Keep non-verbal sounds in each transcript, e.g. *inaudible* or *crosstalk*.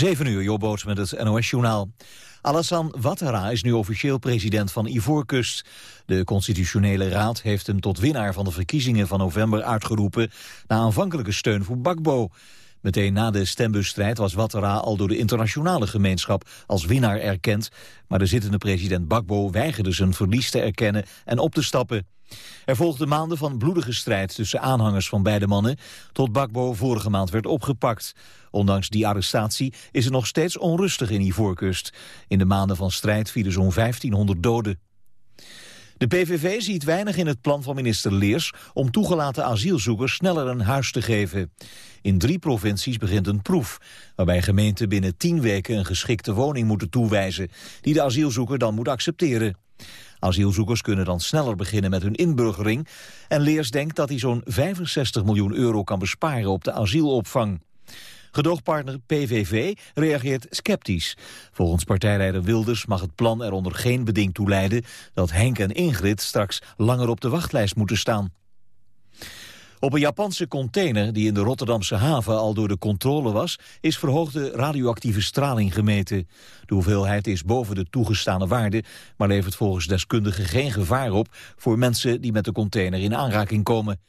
7 uur, Jobboot met het NOS-journaal. Alassane Ouattara is nu officieel president van Ivoorkust. De constitutionele raad heeft hem tot winnaar van de verkiezingen van november uitgeroepen... na aanvankelijke steun voor Bakbo. Meteen na de stembusstrijd was Ouattara al door de internationale gemeenschap als winnaar erkend... maar de zittende president Bakbo weigerde zijn verlies te erkennen en op te stappen. Er volgden maanden van bloedige strijd tussen aanhangers van beide mannen... tot Bakbo vorige maand werd opgepakt. Ondanks die arrestatie is het nog steeds onrustig in Ivoorkust. In de maanden van strijd vielen zo'n 1500 doden. De PVV ziet weinig in het plan van minister Leers om toegelaten asielzoekers sneller een huis te geven. In drie provincies begint een proef, waarbij gemeenten binnen tien weken een geschikte woning moeten toewijzen, die de asielzoeker dan moet accepteren. Asielzoekers kunnen dan sneller beginnen met hun inburgering en Leers denkt dat hij zo'n 65 miljoen euro kan besparen op de asielopvang. Gedoogpartner PVV reageert sceptisch. Volgens partijleider Wilders mag het plan er onder geen beding toe leiden... dat Henk en Ingrid straks langer op de wachtlijst moeten staan. Op een Japanse container die in de Rotterdamse haven al door de controle was, is verhoogde radioactieve straling gemeten. De hoeveelheid is boven de toegestane waarde, maar levert volgens deskundigen geen gevaar op voor mensen die met de container in aanraking komen.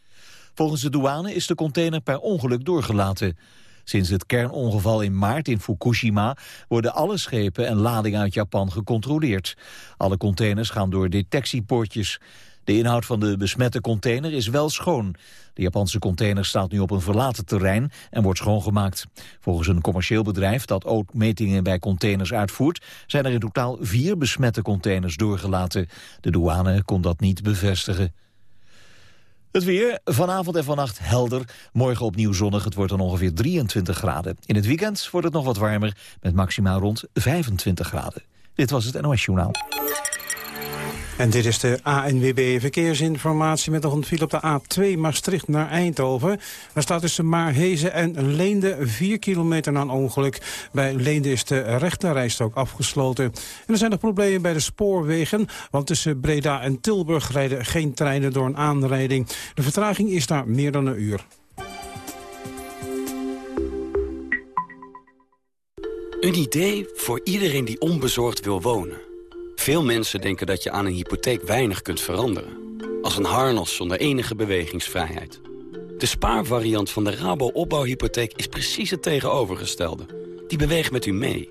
Volgens de douane is de container per ongeluk doorgelaten. Sinds het kernongeval in maart in Fukushima worden alle schepen en ladingen uit Japan gecontroleerd. Alle containers gaan door detectiepoortjes. De inhoud van de besmette container is wel schoon. De Japanse container staat nu op een verlaten terrein en wordt schoongemaakt. Volgens een commercieel bedrijf dat ook metingen bij containers uitvoert... zijn er in totaal vier besmette containers doorgelaten. De douane kon dat niet bevestigen. Het weer, vanavond en vannacht helder. Morgen opnieuw zonnig, het wordt dan ongeveer 23 graden. In het weekend wordt het nog wat warmer, met maximaal rond 25 graden. Dit was het NOS Journaal. En dit is de ANWB Verkeersinformatie met nog een op de A2 Maastricht naar Eindhoven. Daar staat tussen Maarhezen en Leende 4 kilometer na een ongeluk. Bij Leende is de rechterrijstrook afgesloten. En er zijn nog problemen bij de spoorwegen, want tussen Breda en Tilburg rijden geen treinen door een aanrijding. De vertraging is daar meer dan een uur. Een idee voor iedereen die onbezorgd wil wonen. Veel mensen denken dat je aan een hypotheek weinig kunt veranderen. Als een harnas zonder enige bewegingsvrijheid. De spaarvariant van de Rabo-opbouwhypotheek is precies het tegenovergestelde. Die beweegt met u mee.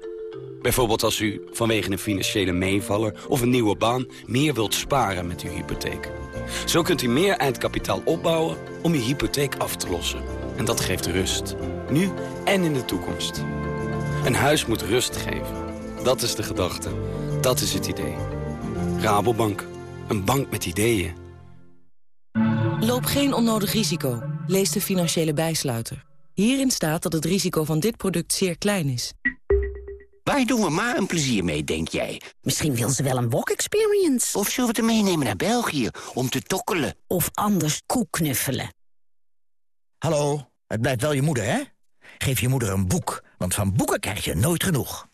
Bijvoorbeeld als u vanwege een financiële meevaller of een nieuwe baan... meer wilt sparen met uw hypotheek. Zo kunt u meer eindkapitaal opbouwen om uw hypotheek af te lossen. En dat geeft rust. Nu en in de toekomst. Een huis moet rust geven. Dat is de gedachte. Dat is het idee. Rabobank. Een bank met ideeën. Loop geen onnodig risico. Lees de financiële bijsluiter. Hierin staat dat het risico van dit product zeer klein is. Waar doen we maar een plezier mee, denk jij? Misschien wil ze wel een wok-experience. Of zullen we het meenemen naar België om te tokkelen? Of anders koeknuffelen. Hallo, het blijft wel je moeder, hè? Geef je moeder een boek, want van boeken krijg je nooit genoeg.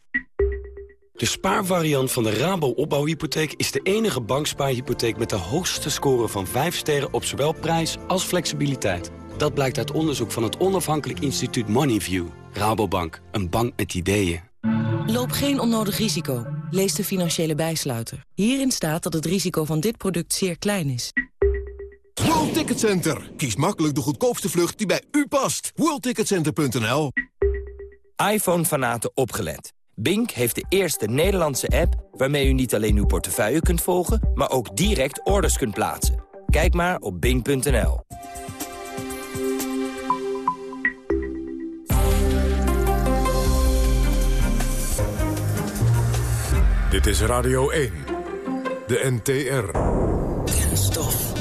De spaarvariant van de Rabo-opbouwhypotheek is de enige bankspaarhypotheek met de hoogste score van 5 sterren op zowel prijs als flexibiliteit. Dat blijkt uit onderzoek van het onafhankelijk instituut Moneyview. Rabobank, een bank met ideeën. Loop geen onnodig risico. Lees de financiële bijsluiter. Hierin staat dat het risico van dit product zeer klein is. World Ticket Center. Kies makkelijk de goedkoopste vlucht die bij u past. WorldTicketCenter.nl iPhone-fanaten opgelet. Bink heeft de eerste Nederlandse app waarmee u niet alleen uw portefeuille kunt volgen, maar ook direct orders kunt plaatsen. Kijk maar op bink.nl. Dit is Radio 1, de NTR. Kenstof.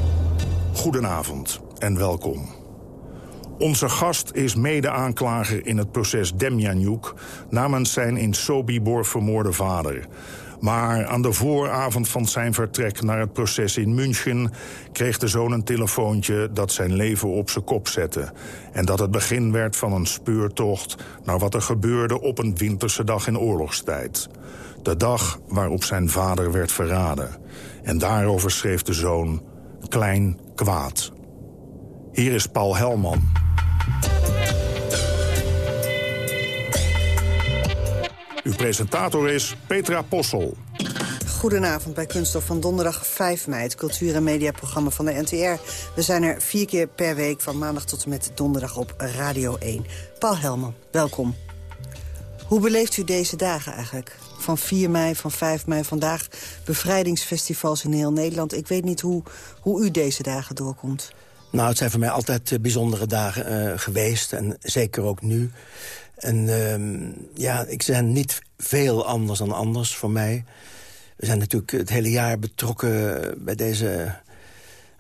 Goedenavond en welkom. Onze gast is mede-aanklager in het proces Demjanjuk... namens zijn in Sobibor vermoorde vader. Maar aan de vooravond van zijn vertrek naar het proces in München... kreeg de zoon een telefoontje dat zijn leven op zijn kop zette. En dat het begin werd van een speurtocht... naar wat er gebeurde op een winterse dag in oorlogstijd. De dag waarop zijn vader werd verraden. En daarover schreef de zoon Klein Kwaad. Hier is Paul Helman. Uw presentator is Petra Possel. Goedenavond bij Kunststof van donderdag 5 mei, het cultuur- en mediaprogramma van de NTR. We zijn er vier keer per week, van maandag tot en met donderdag op Radio 1. Paul Helman, welkom. Hoe beleeft u deze dagen eigenlijk? Van 4 mei, van 5 mei, vandaag bevrijdingsfestivals in heel Nederland. Ik weet niet hoe, hoe u deze dagen doorkomt. Nou, het zijn voor mij altijd eh, bijzondere dagen uh, geweest. En zeker ook nu. En uh, ja, ik ben niet veel anders dan anders voor mij. We zijn natuurlijk het hele jaar betrokken bij deze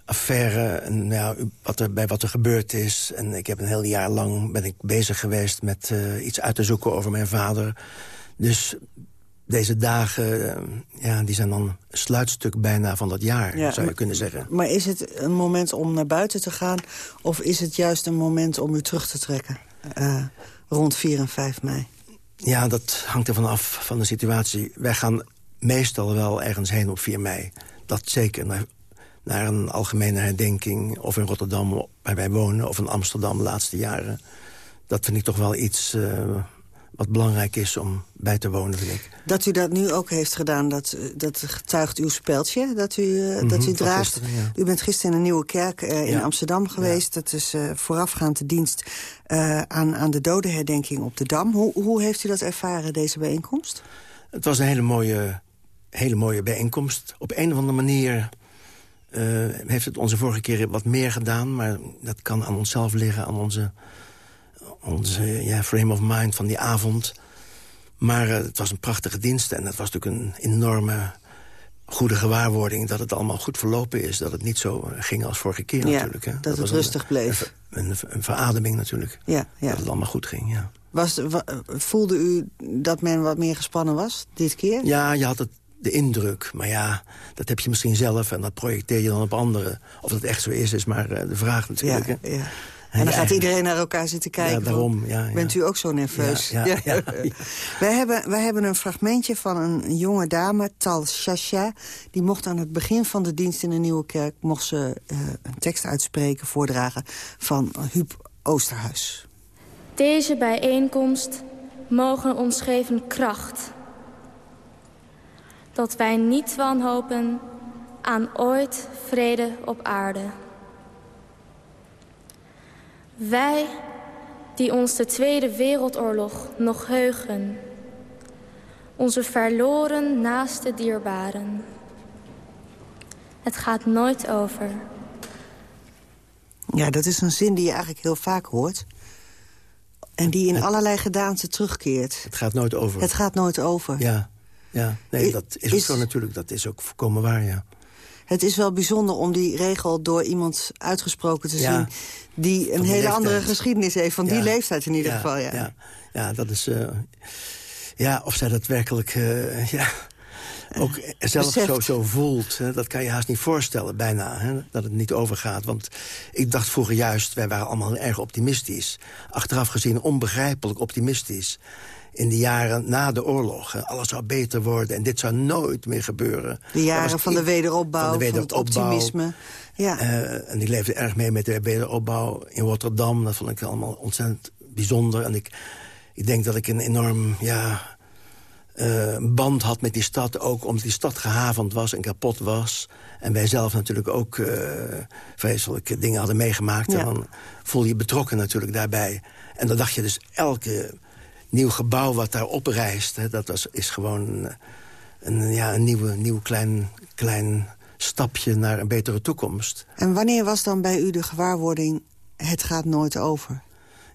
affaire... en ja, wat er, bij wat er gebeurd is. En ik heb een heel jaar lang ben ik bezig geweest met uh, iets uit te zoeken over mijn vader. Dus deze dagen, ja, die zijn dan een sluitstuk bijna van dat jaar, ja, zou je kunnen zeggen. Maar is het een moment om naar buiten te gaan... of is het juist een moment om u terug te trekken uh, rond 4 en 5 mei? Ja, dat hangt ervan af van de situatie. Wij gaan meestal wel ergens heen op 4 mei. Dat zeker, naar, naar een algemene herdenking... of in Rotterdam, waar wij wonen, of in Amsterdam de laatste jaren. Dat vind ik toch wel iets... Uh, wat belangrijk is om bij te wonen, vind ik. Dat u dat nu ook heeft gedaan, dat, dat getuigt uw speldje dat u, uh, mm -hmm, dat u draagt. Gisteren, ja. U bent gisteren in een nieuwe kerk uh, in ja. Amsterdam geweest. Ja. Dat is uh, voorafgaand de dienst aan, aan de dodenherdenking op de Dam. Hoe, hoe heeft u dat ervaren, deze bijeenkomst? Het was een hele mooie, hele mooie bijeenkomst. Op een of andere manier heeft het onze vorige keer wat meer gedaan... maar dat kan aan onszelf liggen, aan onze onze ja, frame of mind van die avond. Maar uh, het was een prachtige dienst en het was natuurlijk een enorme goede gewaarwording... dat het allemaal goed verlopen is. Dat het niet zo ging als vorige keer ja, natuurlijk. Hè. Dat, dat het rustig een, bleef. Een, een, een, verademing natuurlijk. Ja, ja. Dat het allemaal goed ging, ja. Was, voelde u dat men wat meer gespannen was dit keer? Ja, je had het de indruk. Maar ja, dat heb je misschien zelf en dat projecteer je dan op anderen. Of dat echt zo is, is maar de vraag natuurlijk. Ja, ja. En dan gaat iedereen naar elkaar zitten kijken. Ja, daarom, ja, ja. Bent u ook zo nerveus? *laughs* Ja, ja, ja, wij, hebben, wij hebben een fragmentje van een jonge dame, Tal Shasha. Die mocht aan het begin van de dienst in de Nieuwe Kerk... mocht ze uh, een tekst uitspreken, voordragen van Huub Oosterhuis. Deze bijeenkomst mogen ons geven kracht. Dat wij niet wanhopen aan ooit vrede op aarde. Wij die ons de Tweede Wereldoorlog nog heugen. Onze verloren naaste dierbaren. Het gaat nooit over. Ja, dat is een zin die je eigenlijk heel vaak hoort. En die in allerlei gedaanten terugkeert. Het gaat nooit over. Het gaat nooit over. Ja, ja. nee, dat is, is ook zo natuurlijk. Dat is ook voorkomen waar, ja. Het is wel bijzonder om die regel door iemand uitgesproken te ja, zien... die een hele andere geschiedenis heeft, van ja, die leeftijd in ieder ja, geval. Ja. Ja, ja, dat is... Uh, ja, of zij dat werkelijk... Uh, ja, ook zelf zo, zo voelt, hè, dat kan je haast niet voorstellen, bijna, hè, dat het niet overgaat. Want ik dacht vroeger juist, wij waren allemaal erg optimistisch. Achteraf gezien onbegrijpelijk optimistisch in de jaren na de oorlog. Alles zou beter worden en dit zou nooit meer gebeuren. De jaren van de wederopbouw, van, de wederopbouw, van het optimisme. Ja. Uh, en die leefde erg mee met de wederopbouw in Rotterdam. Dat vond ik allemaal ontzettend bijzonder. En ik, ik denk dat ik een enorm ja, uh, band had met die stad. Ook omdat die stad gehavend was en kapot was. En wij zelf natuurlijk ook uh, vreselijke dingen hadden meegemaakt. Ja. En dan voel je betrokken natuurlijk daarbij. En dan dacht je dus elke nieuw gebouw wat daar oprijst... Hè, dat was, is gewoon een, ja, een nieuwe, nieuw klein, klein stapje naar een betere toekomst. En wanneer was dan bij u de gewaarwording... het gaat nooit over?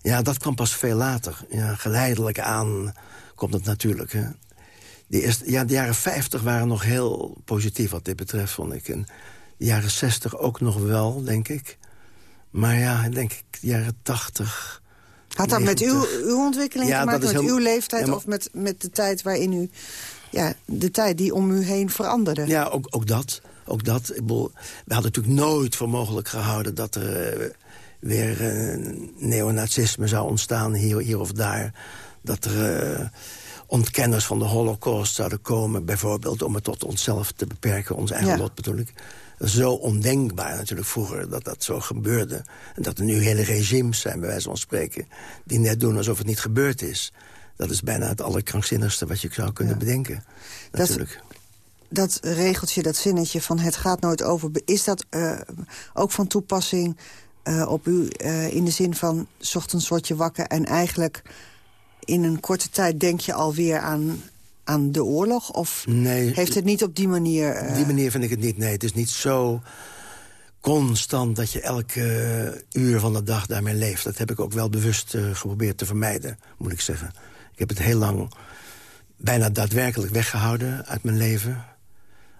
Ja, dat kwam pas veel later. Ja, geleidelijk aan komt het natuurlijk. Hè. De, eerste, ja, de jaren 50 waren nog heel positief wat dit betreft, vond ik. En de jaren 60 ook nog wel, denk ik. Maar ja, denk ik, de jaren 80... Had dat 90. met uw, uw ontwikkeling ja, te maken, met uw leeftijd... Ja, maar... of met, met de tijd waarin u... Ja, de tijd die om u heen veranderde? Ja, ook, ook dat. Ook dat. Ik bedoel, we hadden natuurlijk nooit voor mogelijk gehouden... dat er uh, weer uh, neonazisme zou ontstaan, hier, hier of daar. Dat er uh, ontkenners van de holocaust zouden komen... bijvoorbeeld om het tot onszelf te beperken, ons eigen ja. lot bedoel ik zo ondenkbaar natuurlijk vroeger dat dat zo gebeurde. En dat er nu hele regimes zijn, bij wijze van spreken... die net doen alsof het niet gebeurd is. Dat is bijna het allerkrankzinnigste wat je zou kunnen bedenken. Natuurlijk. Dat, dat regeltje, dat zinnetje van het gaat nooit over... is dat uh, ook van toepassing uh, op u uh, in de zin van... S ochtends word je wakker en eigenlijk in een korte tijd denk je alweer aan, aan de oorlog? Of nee, heeft het niet op die manier... Op die manier vind ik het niet, nee. Het is niet zo constant dat je elke uur van de dag daarmee leeft. Dat heb ik ook wel bewust uh, geprobeerd te vermijden, moet ik zeggen. Ik heb het heel lang bijna daadwerkelijk weggehouden uit mijn leven.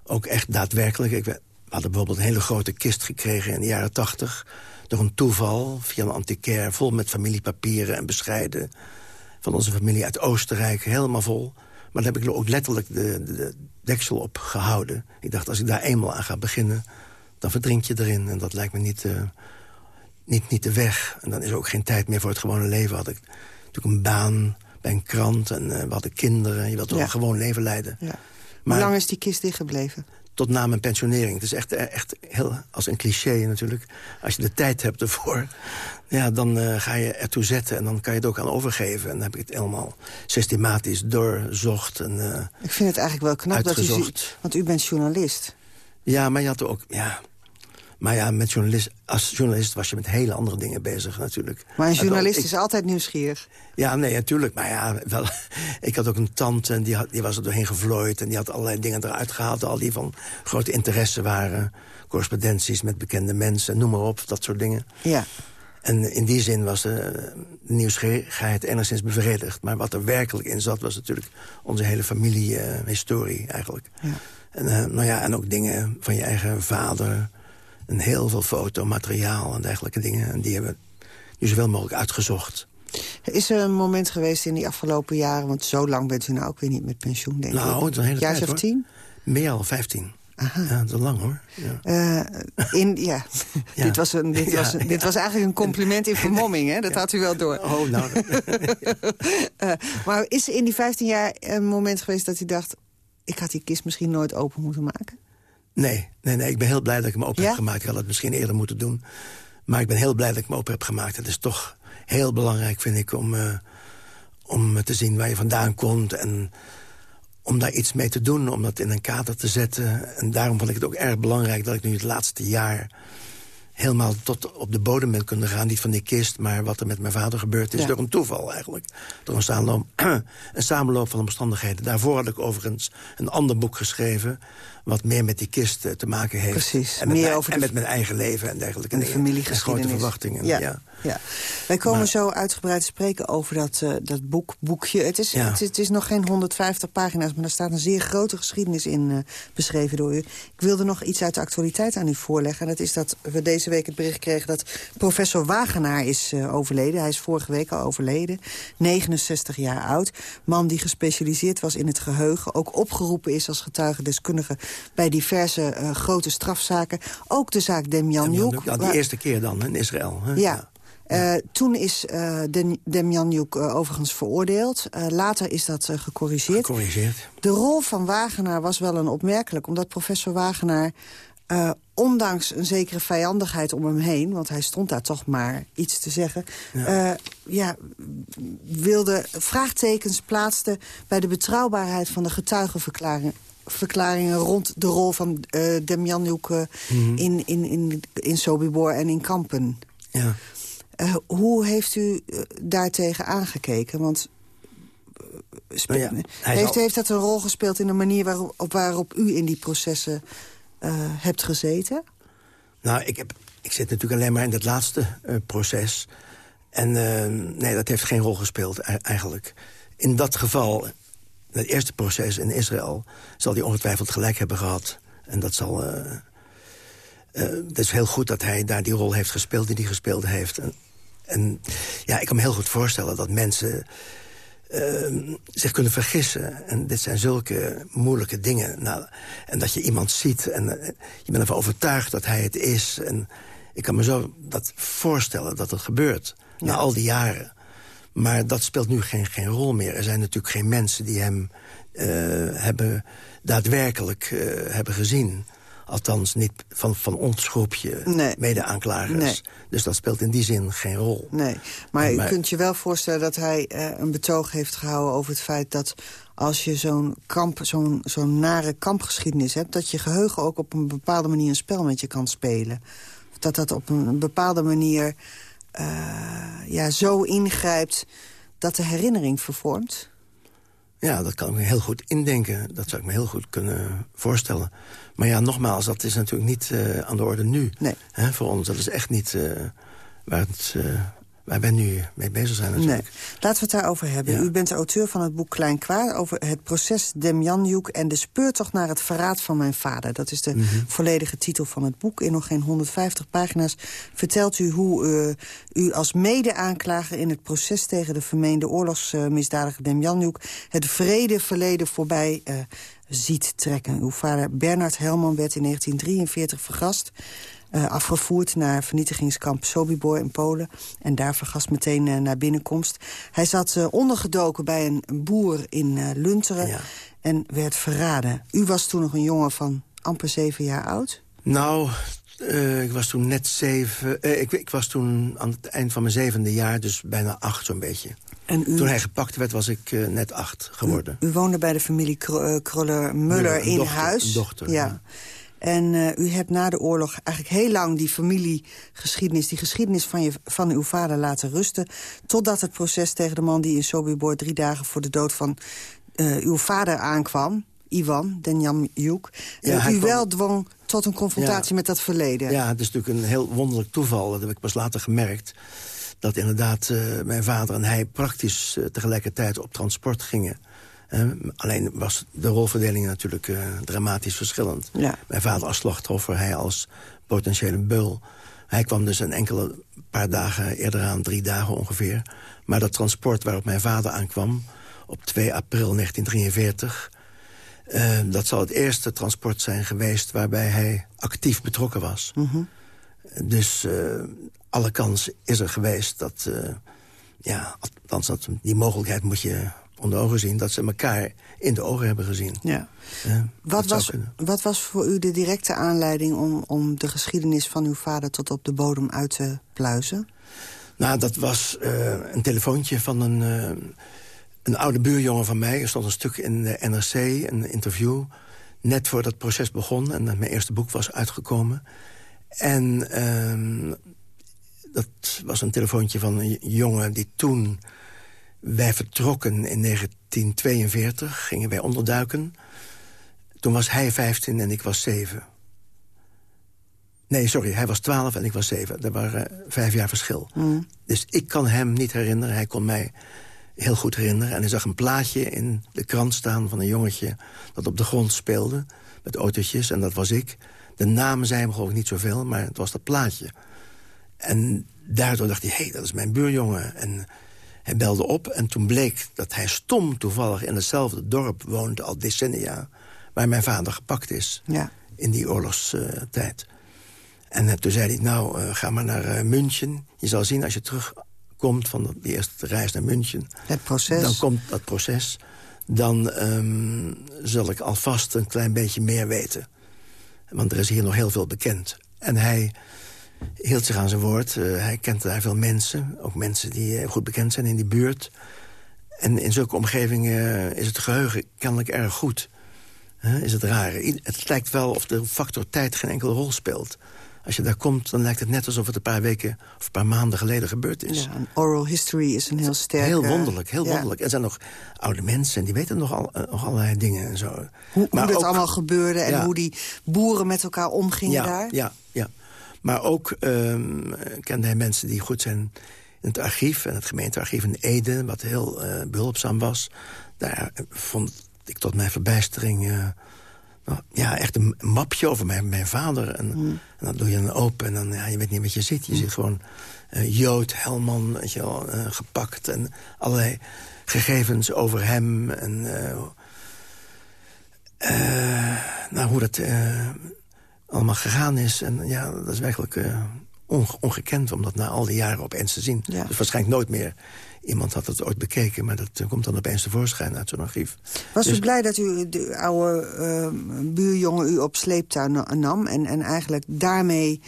Ook echt daadwerkelijk. Ik, we hadden bijvoorbeeld een hele grote kist gekregen in de jaren tachtig... door een toeval, via een antiquaire, vol met familiepapieren en bescheiden... van onze familie uit Oostenrijk, helemaal vol. Maar daar heb ik er ook letterlijk de, de, de deksel op gehouden. Ik dacht, als ik daar eenmaal aan ga beginnen dan verdrink je erin. En dat lijkt me niet, uh, niet, niet de weg. En dan is er ook geen tijd meer voor het gewone leven. Had ik natuurlijk een baan bij een krant en uh, we hadden kinderen. Je wilt toch ja. een gewoon leven leiden. Ja. Maar, Hoe lang is die kist dichtgebleven? Tot na mijn pensionering. Het is echt, echt heel, als een cliché natuurlijk. Als je de tijd hebt ervoor, *laughs* ja, dan uh, ga je ertoe zetten. En dan kan je het ook aan overgeven. En dan heb ik het helemaal systematisch doorzocht. En, uh, ik vind het eigenlijk wel knap dat u... Want u bent journalist. Ja, maar je had ook... Ja, maar ja, met journalist, als journalist was je met hele andere dingen bezig natuurlijk. Maar een journalist is altijd nieuwsgierig. Ja, nee, natuurlijk. Maar ja, wel, *laughs* ik had ook een tante en die, had, die was er doorheen gevlooid... en die had allerlei dingen eruit gehaald... al die van grote interesse waren. Correspondenties met bekende mensen, noem maar op, dat soort dingen. Ja. En in die zin was de, de nieuwsgierigheid enigszins bevredigd. Maar wat er werkelijk in zat, was natuurlijk onze hele familiehistorie uh, eigenlijk. Ja. En, uh, nou ja, en ook dingen van je eigen vader en heel veel fotomateriaal en dergelijke dingen. En die hebben we nu zoveel mogelijk uitgezocht. Is er een moment geweest in die afgelopen jaren... want zo lang bent u nou ook weer niet met pensioen, denk nou, ik. Nou, een Jaar of tien? Meer al, vijftien. Aha. Ja, dat is lang hoor. Ja. Uh, in, ja. *laughs* ja. dit, was, een, dit, ja, was, dit was eigenlijk een compliment in vermomming, hè? Dat had u wel door. Oh, nou. uh, *laughs* *laughs* maar is er in die vijftien jaar een moment geweest dat u dacht... ik had die kist misschien nooit open moeten maken? Nee, nee, nee. Ik ben heel blij dat ik me open heb gemaakt. Ik had het misschien eerder moeten doen. Maar ik ben heel blij dat ik me open heb gemaakt. Het is toch heel belangrijk, vind ik, om, uh, om te zien waar je vandaan komt... en om daar iets mee te doen, om dat in een kader te zetten. En daarom vond ik het ook erg belangrijk dat ik nu het laatste jaar helemaal tot op de bodem ben kunnen gaan. Niet van die kist, maar wat er met mijn vader gebeurd is. Ja. Door een toeval eigenlijk. Door een samenloop, *clears throat* een samenloop van omstandigheden. Daarvoor had ik overigens een ander boek geschreven... wat meer met die kist uh, te maken heeft. Precies. En met, meer mijn, over en met mijn eigen leven en dergelijke en de familiegeschiedenis. En grote verwachtingen. Ja. ja. Ja. Wij komen maar, zo uitgebreid spreken over dat, uh, dat boek, boekje. Het is, ja. het, het, is nog geen 150 pagina's, maar er staat een zeer grote geschiedenis in uh, beschreven door u. Ik wilde nog iets uit de actualiteit aan u voorleggen. En dat is dat we deze week het bericht kregen dat professor Wagenaar is uh, overleden. Hij is vorige week al overleden, 69 jaar oud. Man die gespecialiseerd was in het geheugen. Ook opgeroepen is als getuigendeskundige bij diverse grote strafzaken. Ook de zaak Demjanjuk. Ja, die eerste keer dan in Israël. Hè? ja. ja. Uh, toen is uh, Demjanjuk uh, overigens veroordeeld. later is dat gecorrigeerd. gecorrigeerd. De rol van Wagenaar was wel een opmerkelijk... omdat professor Wagenaar, ondanks een zekere vijandigheid om hem heen... want hij stond daar toch maar iets te zeggen... Ja. ja wilde vraagtekens plaatste bij de betrouwbaarheid van de getuigenverklaring verklaringen rond de rol van uh, Demjanjuk uh, mm -hmm. in, in, in, in Sobibor en in Kampen. Ja. Uh, hoe heeft u uh, daartegen aangekeken? Want nou ja, heeft, al... heeft dat een rol gespeeld in de manier waarop, waarop u in die processen hebt gezeten? Nou, ik, heb, ik zit natuurlijk alleen maar in dat laatste proces. En nee, dat heeft geen rol gespeeld eigenlijk. In dat geval, het eerste proces in Israël... zal hij ongetwijfeld gelijk hebben gehad. En dat zal... Uh, het is heel goed dat hij daar die rol heeft gespeeld die hij gespeeld heeft. En, en ja, ik kan me heel goed voorstellen dat mensen uh, zich kunnen vergissen. En dit zijn zulke moeilijke dingen. Nou, en dat je iemand ziet en uh, je bent ervan overtuigd dat hij het is. En ik kan me zo dat voorstellen dat het gebeurt. Ja. Na al die jaren. Maar dat speelt nu geen, geen rol meer. Er zijn natuurlijk geen mensen die hem hebben daadwerkelijk hebben gezien Althans, niet van, van ons groepje Nee. mede-aanklagers. Nee. Dus dat speelt in die zin geen rol. Nee, maar, Maar- je kunt je wel voorstellen dat hij eh, een betoog heeft gehouden over het feit dat als je zo'n kamp, zo'n zo'n nare kampgeschiedenis hebt, dat je geheugen ook op een bepaalde manier een spel met je kan spelen. Dat dat op een bepaalde manier eh, ja, zo ingrijpt dat de herinnering vervormt. Ja, dat kan ik me heel goed indenken. Dat zou ik me heel goed kunnen voorstellen. Maar ja, nogmaals, dat is natuurlijk niet eh, aan de orde nu. Nee. Hè, voor ons, dat is echt niet eh, waar, het, eh, waar wij nu mee bezig zijn natuurlijk. Nee. Laten we het daarover hebben. Ja. U bent de auteur van het boek Klein Kwaad... over het proces Demjanjuk en de speurtocht naar het verraad van mijn vader. Dat is de Mhm. volledige titel van het boek. In nog geen 150 pagina's vertelt u hoe eh, u als mede-aanklager... in het proces tegen de vermeende oorlogsmisdadiger Demjanjuk... het vrede verleden voorbij eh, ziet trekken. Uw vader Bernard Helman werd in 1943 vergast... eh, afgevoerd naar vernietigingskamp Sobibor in Polen... en daar vergast meteen eh, naar binnenkomst. Hij zat eh, ondergedoken bij een boer in Lunteren en werd verraden. U was toen nog een jongen van amper zeven jaar oud. Nou, ik was toen net zeven... ik, ik was toen aan het eind van mijn zevende jaar, dus bijna acht zo'n beetje. En u, Toen hij gepakt werd, was ik net acht geworden. u woonde bij de familie Kro- Kroller-Muller Muller, een in dochter, huis. een dochter, ja. ja. En eh, u hebt na de oorlog eigenlijk heel lang die familiegeschiedenis... die geschiedenis van, je, van uw vader laten rusten... totdat het proces tegen de man die in Sobibor drie dagen voor de dood van eh, uw vader aankwam... Ivan Denjamjuk, Ja, dat hij u kwam- wel dwong tot een confrontatie Ja. met dat verleden. Ja, het is natuurlijk een heel wonderlijk toeval. Dat heb ik pas later gemerkt. Dat inderdaad eh, mijn vader en hij praktisch eh, tegelijkertijd op transport gingen. Eh, alleen was de rolverdeling natuurlijk eh, dramatisch verschillend. Ja. Mijn vader als slachtoffer, hij als potentiële beul. Hij kwam dus een enkele paar dagen eerder aan, drie dagen ongeveer. Maar dat transport waarop mijn vader aankwam, op 2 april 1943... eh, dat zal het eerste transport zijn geweest waarbij hij actief betrokken was. Mhm. Dus eh, alle kans is er geweest dat... eh, ja, althans, dat, die mogelijkheid moet je onder ogen zien... dat ze elkaar in de ogen hebben gezien. Ja. Wat dat was, wat was voor u de directe aanleiding om, om de geschiedenis van uw vader tot op de bodem uit te pluizen? Nou, dat was eh, een telefoontje van een, eh, een oude buurjongen van mij. Er stond een stuk in de NRC, een interview... net voordat het proces begon en mijn eerste boek was uitgekomen. En ehm, dat was een telefoontje van een jongen die toen... wij vertrokken in 1942, gingen wij onderduiken. Toen was hij 15 en ik was 7. Nee, sorry, hij was 12 en ik was 7. Er waren eh, vijf jaar verschil. Mm. Dus ik kan hem niet herinneren. Hij kon mij heel goed herinneren. En hij zag een plaatje in de krant staan van een jongetje... dat op de grond speelde met autootjes. En dat was ik. De namen zei hem geloof ik niet zoveel, maar het was dat plaatje. En daardoor dacht hij, hé, hey, dat is mijn buurjongen. En hij belde op en toen bleek dat hij stom toevallig... in hetzelfde dorp woonde al decennia... waar mijn vader gepakt is Ja. in die oorlogstijd. En eh, toen zei hij, nou, eh, ga maar naar eh, München. Je zal zien als je terugkomt van de- die eerste reis naar München... Het proces. dan komt dat proces. Dan ehm, zal ik alvast een klein beetje meer weten. Want er is hier nog heel veel bekend. En hij hield zich aan zijn woord. Eh, hij kent daar veel mensen. Ook mensen die eh, goed bekend zijn in die buurt. En in zulke omgevingen is het geheugen kennelijk erg goed. Is het raar. Het lijkt wel of de factor tijd geen enkele rol speelt. Als je daar komt, dan lijkt het net alsof het een paar weken... of een paar maanden geleden gebeurd is. Ja, een oral history is een heel sterk... Heel eh, wonderlijk, heel ja. wonderlijk. Er zijn nog oude mensen en die weten nog, al, eh, nog allerlei dingen en zo. Hoe, dat ook- allemaal gebeurde en Ja. hoe die boeren met elkaar omgingen ja, daar. Ja, ja. Maar ook ehm, kende hij mensen die goed zijn in het archief... en het gemeentearchief in Ede, wat heel eh, behulpzaam was. Daar vond ik tot mijn verbijstering... eh, nou, ja, echt een mapje over mijn, mijn vader. En, Hmm. en dan doe je dan open en dan, ja, je weet niet wat je ziet. Je ziet gewoon eh, Jood, Helman, weet je wel, eh, gepakt. En allerlei gegevens over hem. En eh, eh, nou, hoe dat eh, allemaal gegaan is. En ja, dat is werkelijk eh, ongekend om dat na al die jaren opeens te zien. Dus waarschijnlijk nooit meer iemand had het ooit bekeken... maar dat komt dan opeens tevoorschijn uit zo'n archief. Was u dus- blij dat u de oude uh, buurjongen u op sleeptouw nam... en, en eigenlijk daarmee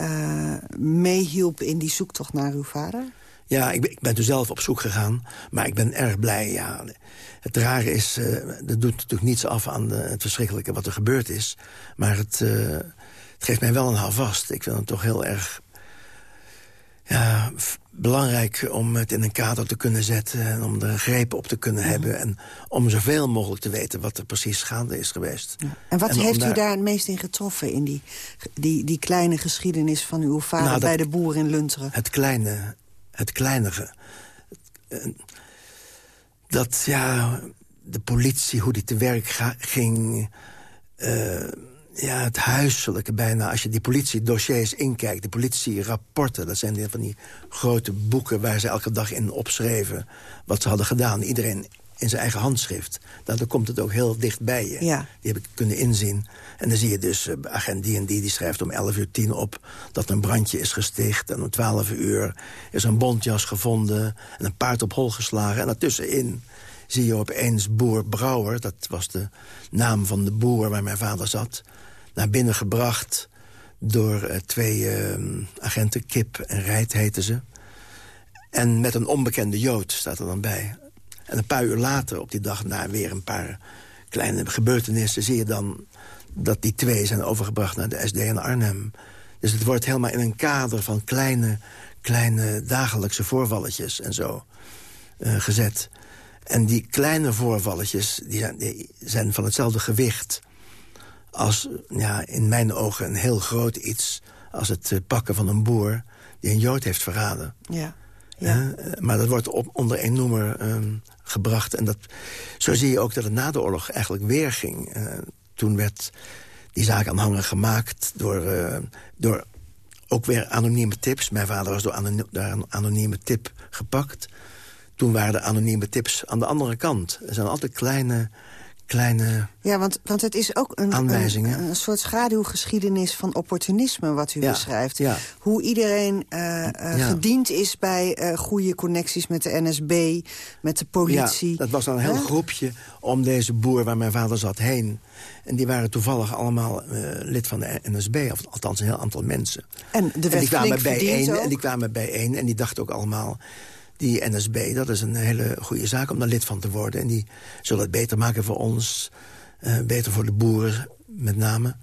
uh, meehielp in die zoektocht naar uw vader? Ja, ik ben, ik ben toen zelf op zoek gegaan, maar ik ben erg blij. Ja. Het rare is, uh, dat doet natuurlijk niets af aan de, het verschrikkelijke wat er gebeurd is. Maar het, uh, het geeft mij wel een houvast. Ik vind het toch heel erg ja, belangrijk om het in een kader te kunnen zetten... en om er greep op te kunnen hebben... en om zoveel mogelijk te weten wat er precies gaande is geweest. En wat heeft u daar het meest in getroffen... in die, die, die kleine geschiedenis van uw vader nou, bij de boer in Lunteren? Het kleine, het kleinere. Dat, ja, de politie, hoe die te werk ging... Uh, ja, het huiselijke bijna. Als je die politiedossiers inkijkt, de politierapporten... dat zijn van die grote boeken waar ze elke dag in opschreven... wat ze hadden gedaan, iedereen in zijn eigen handschrift. Dan komt het ook heel dicht bij je. Ja. Die heb ik kunnen inzien. En dan zie je dus, uh, agent die en die, die schrijft om 11 uur 10 op... dat een brandje is gesticht. En om 12 uur is een bontjas gevonden... en een paard op hol geslagen. En daartussenin zie je opeens boer Brouwer... dat was de naam van de boer waar mijn vader zat naar binnen gebracht door uh, twee uh, agenten, Kip en Rijt heten ze. En met een onbekende Jood staat er dan bij. En een paar uur later, op die dag na weer een paar kleine gebeurtenissen... zie je dan dat die twee zijn overgebracht naar de SD in Arnhem. Dus het wordt helemaal in een kader van kleine, kleine dagelijkse voorvalletjes en zo uh, gezet. En die kleine voorvalletjes die zijn, die zijn van hetzelfde gewicht als ja, in mijn ogen een heel groot iets... als het eh, pakken van een boer die een Jood heeft verraden. Ja. ja. Uh, maar dat wordt op, onder een noemer uh, gebracht. En dat, zo zie je ook dat het na de oorlog eigenlijk weer ging. Uh, toen werd die zaak aanhanger gemaakt door, door ook weer anonieme tips. Mijn vader was door, anoniem, door een anonieme tip gepakt. Toen waren de anonieme tips aan de andere kant. Er zijn altijd kleine kleine Ja, want, want het is ook een. Een, een soort schaduwgeschiedenis van opportunisme wat u ja, beschrijft. Ja. Hoe iedereen uh, uh, gediend is bij uh, goede connecties met de NSB, met de politie. Ja, dat was dan een heel groepje om deze boer waar mijn vader zat heen. En die waren toevallig allemaal lid van de NSB, of althans een heel aantal mensen. En, de en die kwamen bijeen en die kwamen bijeen en die dachten ook allemaal die NSB, dat is een hele goede zaak om daar lid van te worden. En die zullen het beter maken voor ons, uh, beter voor de boeren met name.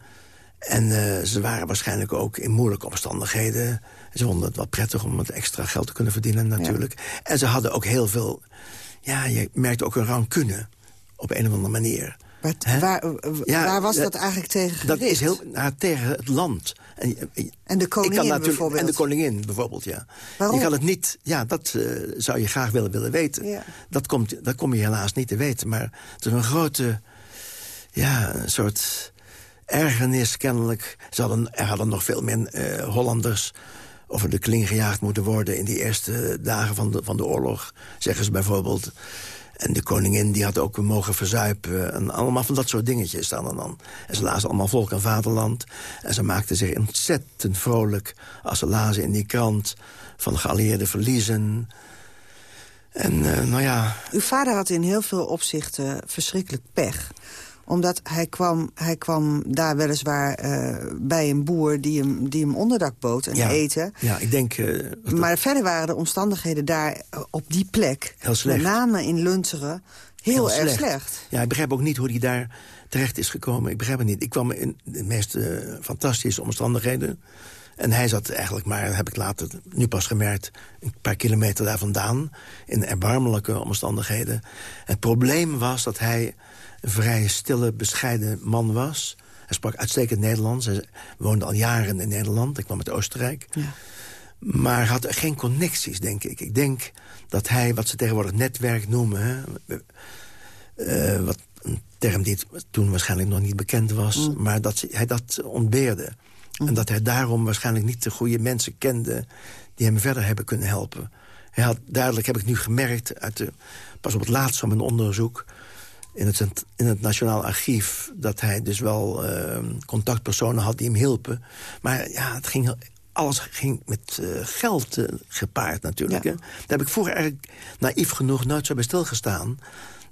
En uh, ze waren waarschijnlijk ook in moeilijke omstandigheden. Ze vonden het wel prettig om wat extra geld te kunnen verdienen natuurlijk. Ja. En ze hadden ook heel veel... Ja, je merkt ook een rancune op een of andere manier. Waar, ja, waar, was dat eigenlijk tegen gericht? Dat is heel nou, tegen het land. En, en de koningin bijvoorbeeld? En de koningin bijvoorbeeld, ja. Waarom? Je kan het niet... Ja, dat uh, zou je graag willen, willen weten. Ja. Dat, komt, dat kom je helaas niet te weten. Maar het is een grote... Ja, een soort ergernis kennelijk. Ze hadden, er hadden nog veel meer uh, Hollanders over de kling gejaagd moeten worden... in die eerste dagen van de, van de oorlog. Zeggen ze bijvoorbeeld... En de koningin die had ook mogen verzuipen. En allemaal van dat soort dingetjes staan er dan. En ze lazen allemaal volk en vaderland. En ze maakten zich ontzettend vrolijk als ze lazen in die krant... van geallieerde verliezen. En uh, nou ja... Uw vader had in heel veel opzichten verschrikkelijk pech omdat hij kwam, hij kwam daar weliswaar uh, bij een boer die hem, die hem onderdak bood en ja, eten. Ja, ik denk... Uh, maar verder waren de omstandigheden daar op die plek... Heel slecht. Met name in Lunteren heel, heel erg slecht. slecht. Ja, ik begrijp ook niet hoe hij daar terecht is gekomen. Ik begrijp het niet. Ik kwam in de meest uh, fantastische omstandigheden. En hij zat eigenlijk maar, heb ik later nu pas gemerkt... een paar kilometer daar vandaan, in erbarmelijke omstandigheden. Het probleem was dat hij een vrij stille, bescheiden man was. Hij sprak uitstekend Nederlands. Hij woonde al jaren in Nederland. Ik kwam uit Oostenrijk. Ja. Maar had geen connecties, denk ik. Ik denk dat hij, wat ze tegenwoordig netwerk noemen... Hè, uh, wat een term die toen waarschijnlijk nog niet bekend was... Mm. maar dat hij dat ontbeerde. Mm. En dat hij daarom waarschijnlijk niet de goede mensen kende... die hem verder hebben kunnen helpen. Hij had, duidelijk heb ik nu gemerkt, uit de, pas op het laatst van mijn onderzoek in het, in het Nationaal Archief... dat hij dus wel uh, contactpersonen had die hem hielpen. Maar ja, het ging alles ging met uh, geld uh, gepaard natuurlijk. Hè? Daar heb ik vroeger eigenlijk naïef genoeg nooit zo bij stilgestaan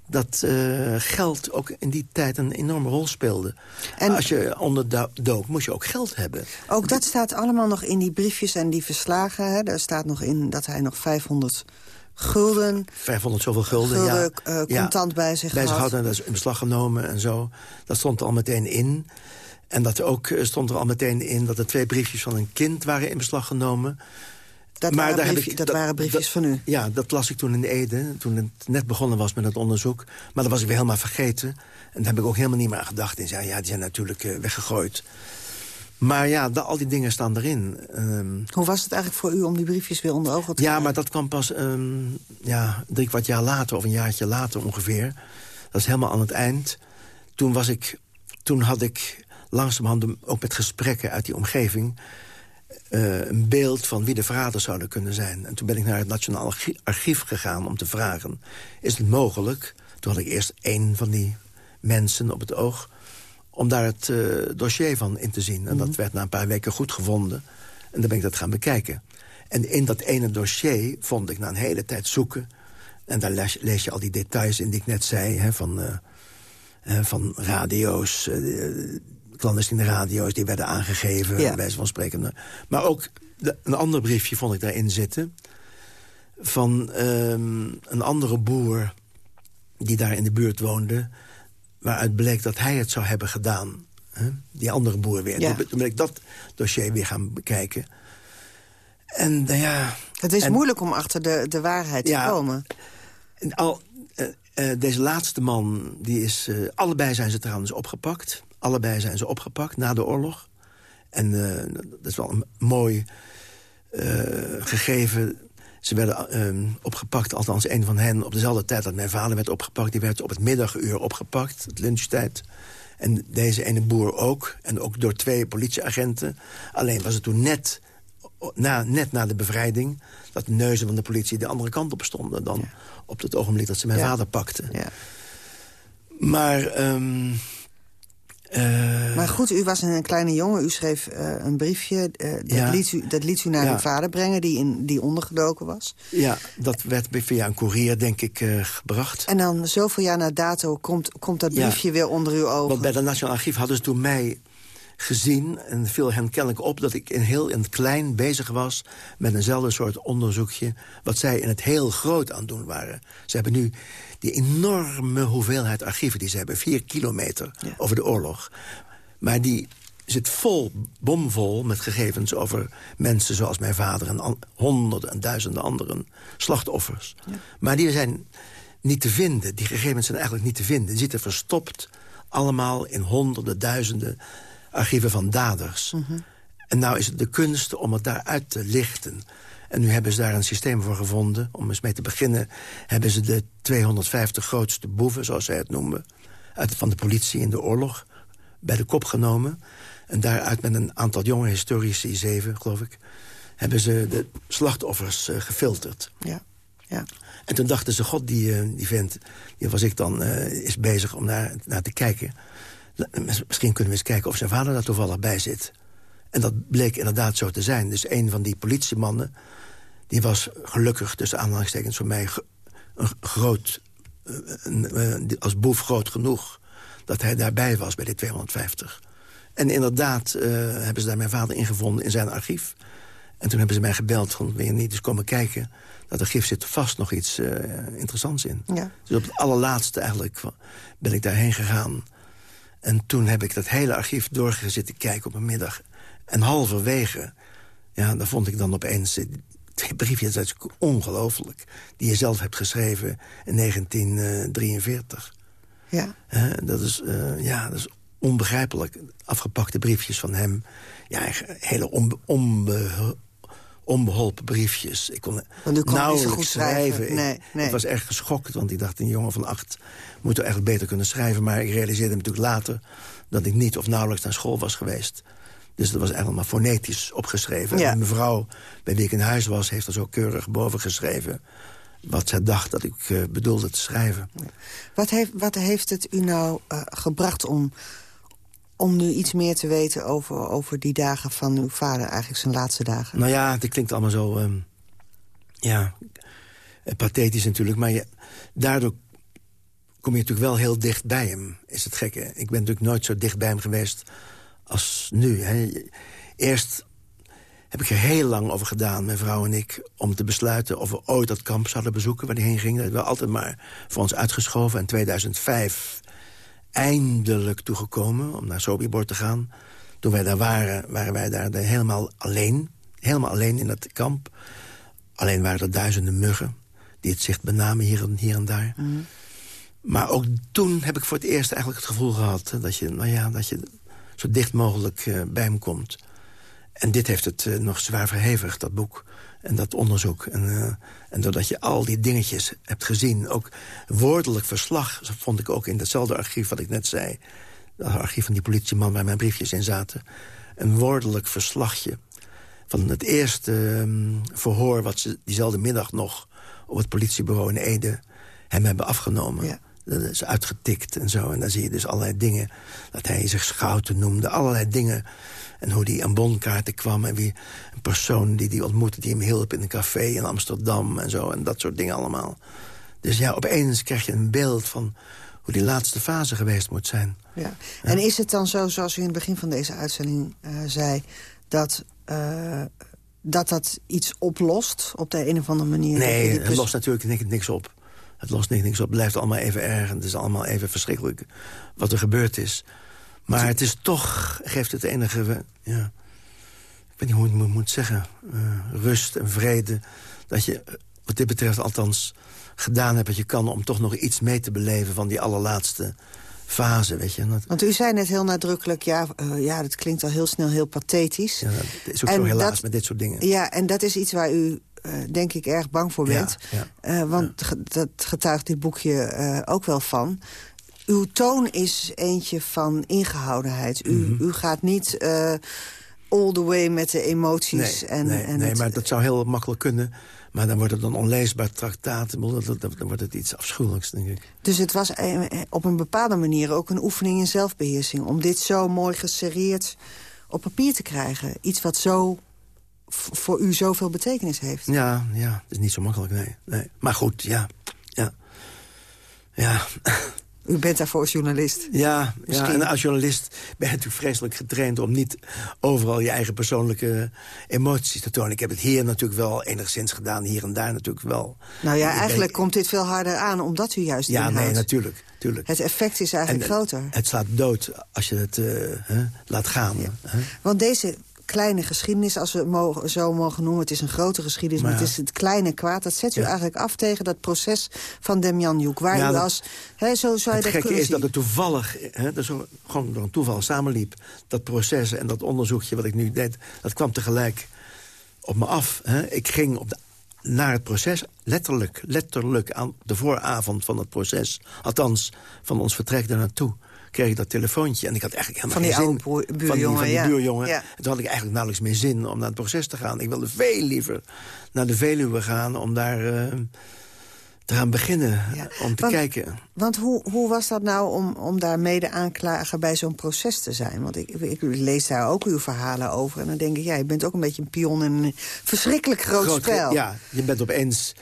dat uh, geld ook in die tijd een enorme rol speelde. En als je onderdook, moest je ook geld hebben. Ook dat staat allemaal nog in die briefjes en die verslagen. Hè? Daar staat nog in dat hij nog 500 gulden... 500 zoveel gulden, gulden ja. Uh, contant ja, bij zich bij zich had. en dat is in beslag genomen en zo. Dat stond er al meteen in. En dat ook stond er al meteen in dat er twee briefjes van een kind waren in beslag genomen... Dat, maar waren, ik, dat, dat, waren briefjes van u? Ja, dat las ik toen in Ede, toen het net begonnen was met het onderzoek. Maar dat was ik weer helemaal vergeten. En daar heb ik ook helemaal niet meer aan gedacht. En zei, ja, die zijn natuurlijk uh, weggegooid. Maar ja, al die dingen staan erin. Um, Hoe was het eigenlijk voor u om die briefjes weer onder ogen te Ja, maar dat kwam pas um, ja, drie kwart jaar later, of een jaartje later ongeveer. Dat is helemaal aan het eind. Toen, was ik, toen had ik langzamerhand ook met gesprekken uit die omgeving... Uh, een beeld van wie de verraders zouden kunnen zijn. En toen ben ik naar het Nationaal Archief gegaan om te vragen... is het mogelijk, toen had ik eerst één van die mensen op het oog... om daar het uh, dossier van in te zien. En dat mhm. werd na een paar weken goed gevonden. En dan ben ik dat gaan bekijken. En in dat ene dossier vond ik na een hele tijd zoeken... en daar lees, lees je al die details in die ik net zei... Hè, van, uh, van radio's clandestine radio's die werden aangegeven, ja. bij van spreken. Maar ook de, een ander briefje vond ik daarin zitten... van um, een andere boer die daar in de buurt woonde... waaruit bleek dat hij het zou hebben gedaan. Hè? Die andere boer weer. Ja. Toen ben ik dat dossier weer gaan bekijken. En uh, ja... Het is moeilijk om achter de, de waarheid te komen. En al, uh, uh, deze laatste man, die is, allebei zijn ze trouwens opgepakt. Allebei zijn ze opgepakt na de oorlog. En dat is wel een mooi gegeven. Ze werden uh, opgepakt, althans een van hen... op dezelfde tijd dat mijn vader werd opgepakt. Die werd op het middaguur opgepakt, het lunchtijd. En deze ene boer ook. En ook door twee politieagenten. Alleen was het toen net na, net na de bevrijding... dat de neuzen van de politie de andere kant op stonden... dan op het ogenblik dat ze mijn vader pakten. Ja. Maar... Um, uh, maar goed, u was een kleine jongen. U schreef uh, een briefje. Uh, dat, ja. liet u, dat liet u naar ja. uw vader brengen, die, in, die ondergedoken was. Ja, dat werd via een koerier, denk ik, gebracht. En dan zoveel jaar na dato komt, komt dat briefje ja. weer onder uw ogen. Want bij het Nationaal Archief hadden ze toen mij gezien... en viel hen kennelijk op dat ik in heel in het klein bezig was... met eenzelfde soort onderzoekje... wat zij in het heel groot aan het doen waren. Ze hebben nu die enorme hoeveelheid archieven die ze hebben. Vier kilometer over de oorlog. Maar die zit vol, bomvol met gegevens over mensen zoals mijn vader... en honderden en duizenden anderen slachtoffers. Ja. Maar die zijn niet te vinden. Die gegevens zijn eigenlijk niet te vinden. Die zitten verstopt allemaal in honderden, duizenden archieven van daders. Mhm. En nou is het de kunst om het daaruit te lichten. En nu hebben ze daar een systeem voor gevonden. Om eens mee te beginnen hebben ze de 250 grootste boeven, zoals zij het noemen... Uit, van de politie in de oorlog bij de kop genomen. En daaruit met een aantal jonge historici, zeven geloof ik... hebben ze de slachtoffers uh, gefilterd. Ja, ja. En toen dachten ze, god, die, uh, die vent, die was ik dan, uh, is bezig om naar, naar te kijken. Misschien kunnen we eens kijken of zijn vader daar toevallig bij zit. En dat bleek inderdaad zo te zijn. Dus een van die politiemannen... die was gelukkig, tussen aanhalingstekens voor mij... een groot, eh, een, als boef groot genoeg... dat hij daarbij was bij de 250. En inderdaad uh, hebben ze daar mijn vader ingevonden in zijn archief. En toen hebben ze mij gebeld van, wil je niet eens komen kijken? Dat archief zit vast nog iets uh, interessants in. Ja. Dus op het allerlaatste eigenlijk ben ik daarheen gegaan. En toen heb ik dat hele archief doorgezitten kijken op een middag. En halverwege, ja, daar vond ik dan opeens twee briefjes, dat is ongelooflijk... die je zelf hebt geschreven in 1943. Ja. Dat, is, uh, ja, dat is onbegrijpelijk. Afgepakte briefjes van hem. Ja, hele onbe, onbe, onbeholpen briefjes. Ik kon nauwelijks goed schrijven. schrijven. Nee, ik, nee. ik, was erg geschokt, want ik dacht... een jongen van acht moet er echt beter kunnen schrijven. Maar ik realiseerde me natuurlijk later... dat ik niet of nauwelijks naar school was geweest. Dus dat was eigenlijk maar fonetisch opgeschreven. En mevrouw, bij wie ik in huis was, heeft er zo keurig boven geschreven... wat zij dacht dat ik uh, bedoelde te schrijven. Wat heeft, wat heeft het u nou uh, gebracht om om nu iets meer te weten over, over die dagen van uw vader, eigenlijk zijn laatste dagen? Nou ja, het klinkt allemaal zo... Um, ja, pathetisch natuurlijk, maar je, daardoor kom je natuurlijk wel heel dicht bij hem, is het gekke. Ik ben natuurlijk nooit zo dicht bij hem geweest als nu. Hè. Eerst heb ik er heel lang over gedaan, mijn vrouw en ik... om te besluiten of we ooit dat kamp zouden bezoeken waar hij heen ging. Dat hebben we altijd maar voor ons uitgeschoven. In 2005 eindelijk toegekomen om naar Sobibor te gaan. Toen wij daar waren, waren wij daar helemaal alleen. Helemaal alleen in dat kamp. Alleen waren er duizenden muggen die het zicht benamen hier en, hier en daar. Mhm. Maar ook toen heb ik voor het eerst eigenlijk het gevoel gehad... dat je, nou ja, dat je zo dicht mogelijk uh, bij hem komt. En dit heeft het uh, nog zwaar verhevigd, dat boek. En dat onderzoek. En, uh, en doordat je al die dingetjes hebt gezien... ook woordelijk verslag, vond ik ook in datzelfde archief wat ik net zei... dat archief van die politieman waar mijn briefjes in zaten... een woordelijk verslagje van het eerste um, verhoor... wat ze diezelfde middag nog op het politiebureau in Ede hem hebben afgenomen. Ja. Dat is uitgetikt en zo. En dan zie je dus allerlei dingen. Dat hij zich Schouten noemde. Allerlei dingen. En hoe hij aan bonkaarten kwam. En wie een persoon die hij ontmoette die hem hielp in een café in Amsterdam. En zo. En dat soort dingen allemaal. Dus ja, opeens krijg je een beeld van hoe die laatste fase geweest moet zijn. Ja. En is het dan zo, zoals u in het begin van deze uitzending uh, zei... dat uh, dat dat iets oplost op de een of andere manier? Nee, het lost natuurlijk niks op. Het lost niks op. Het blijft allemaal even erg. En het is allemaal even verschrikkelijk wat er gebeurd is. Maar het is toch, geeft het enige... Ja, ik weet niet hoe ik het moet zeggen. Uh, rust en vrede. Dat je, wat dit betreft althans, gedaan hebt wat je kan... om toch nog iets mee te beleven van die allerlaatste fase, weet je. Want u zei net heel nadrukkelijk, ja, uh, ja, dat klinkt al heel snel heel pathetisch. Ja, dat is ook en zo helaas dat, met dit soort dingen. Ja, en dat is iets waar u, uh, denk ik, erg bang voor bent. Ja, ja. Uh, want dat getuigt dit boekje ook wel van. Uw toon is eentje van ingehoudenheid. U, mm -hmm. u gaat niet all the way met de emoties. Nee, en, nee, en nee het, maar dat zou heel makkelijk kunnen... Maar dan wordt het een onleesbaar traktaat. Dan wordt het iets afschuwelijks, denk ik. Dus het was op een bepaalde manier ook een oefening in zelfbeheersing... om dit zo mooi geserreerd op papier te krijgen. Iets wat zo voor u zoveel betekenis heeft. Ja, ja, het is niet zo makkelijk, nee. nee. Maar goed, ja. Ja. Ja. *laughs* U bent daarvoor journalist. Ja, ja, en als journalist ben je natuurlijk vreselijk getraind... om niet overal je eigen persoonlijke emoties te tonen. Ik heb het hier natuurlijk wel enigszins gedaan, hier en daar natuurlijk wel. Nou ja, eigenlijk komt dit veel harder aan, omdat u juist Ja, inhoudt. nee, natuurlijk, natuurlijk. Het effect is eigenlijk en, groter. Het slaat dood als je het uh, hè, laat gaan. Ja. Hè? Want deze kleine geschiedenis, als we het mogen, zo mogen noemen. Het is een grote geschiedenis, maar, maar het is het kleine kwaad. Dat zet u ja. eigenlijk af tegen dat proces van Demjanjuk. Waar ja, u als... He, zo zou het je dat gekke is dat het toevallig, hè, dat zo, gewoon door een toeval samenliep. Dat proces en dat onderzoekje wat ik nu deed, dat kwam tegelijk op me af. Ik ging op de, naar het proces, letterlijk, letterlijk aan de vooravond van het proces. Althans, van ons vertrek daar naartoe kreeg ik dat telefoontje. En ik had eigenlijk helemaal van geen die zin. oude buurjongen, van die, van die ja. buurjongen. Ja. En toen had ik eigenlijk nauwelijks meer zin om naar het proces te gaan. Ik wilde veel liever naar de Veluwe gaan om daar uh, te gaan beginnen. Ja. Om te want, kijken. Want hoe, hoe was dat nou om, om daar mede aanklager bij zo'n proces te zijn? Want ik, ik, lees daar ook uw verhalen over. En dan denk ik, ja, je bent ook een beetje een pion in een verschrikkelijk groot, groot spel. Ja, je bent opeens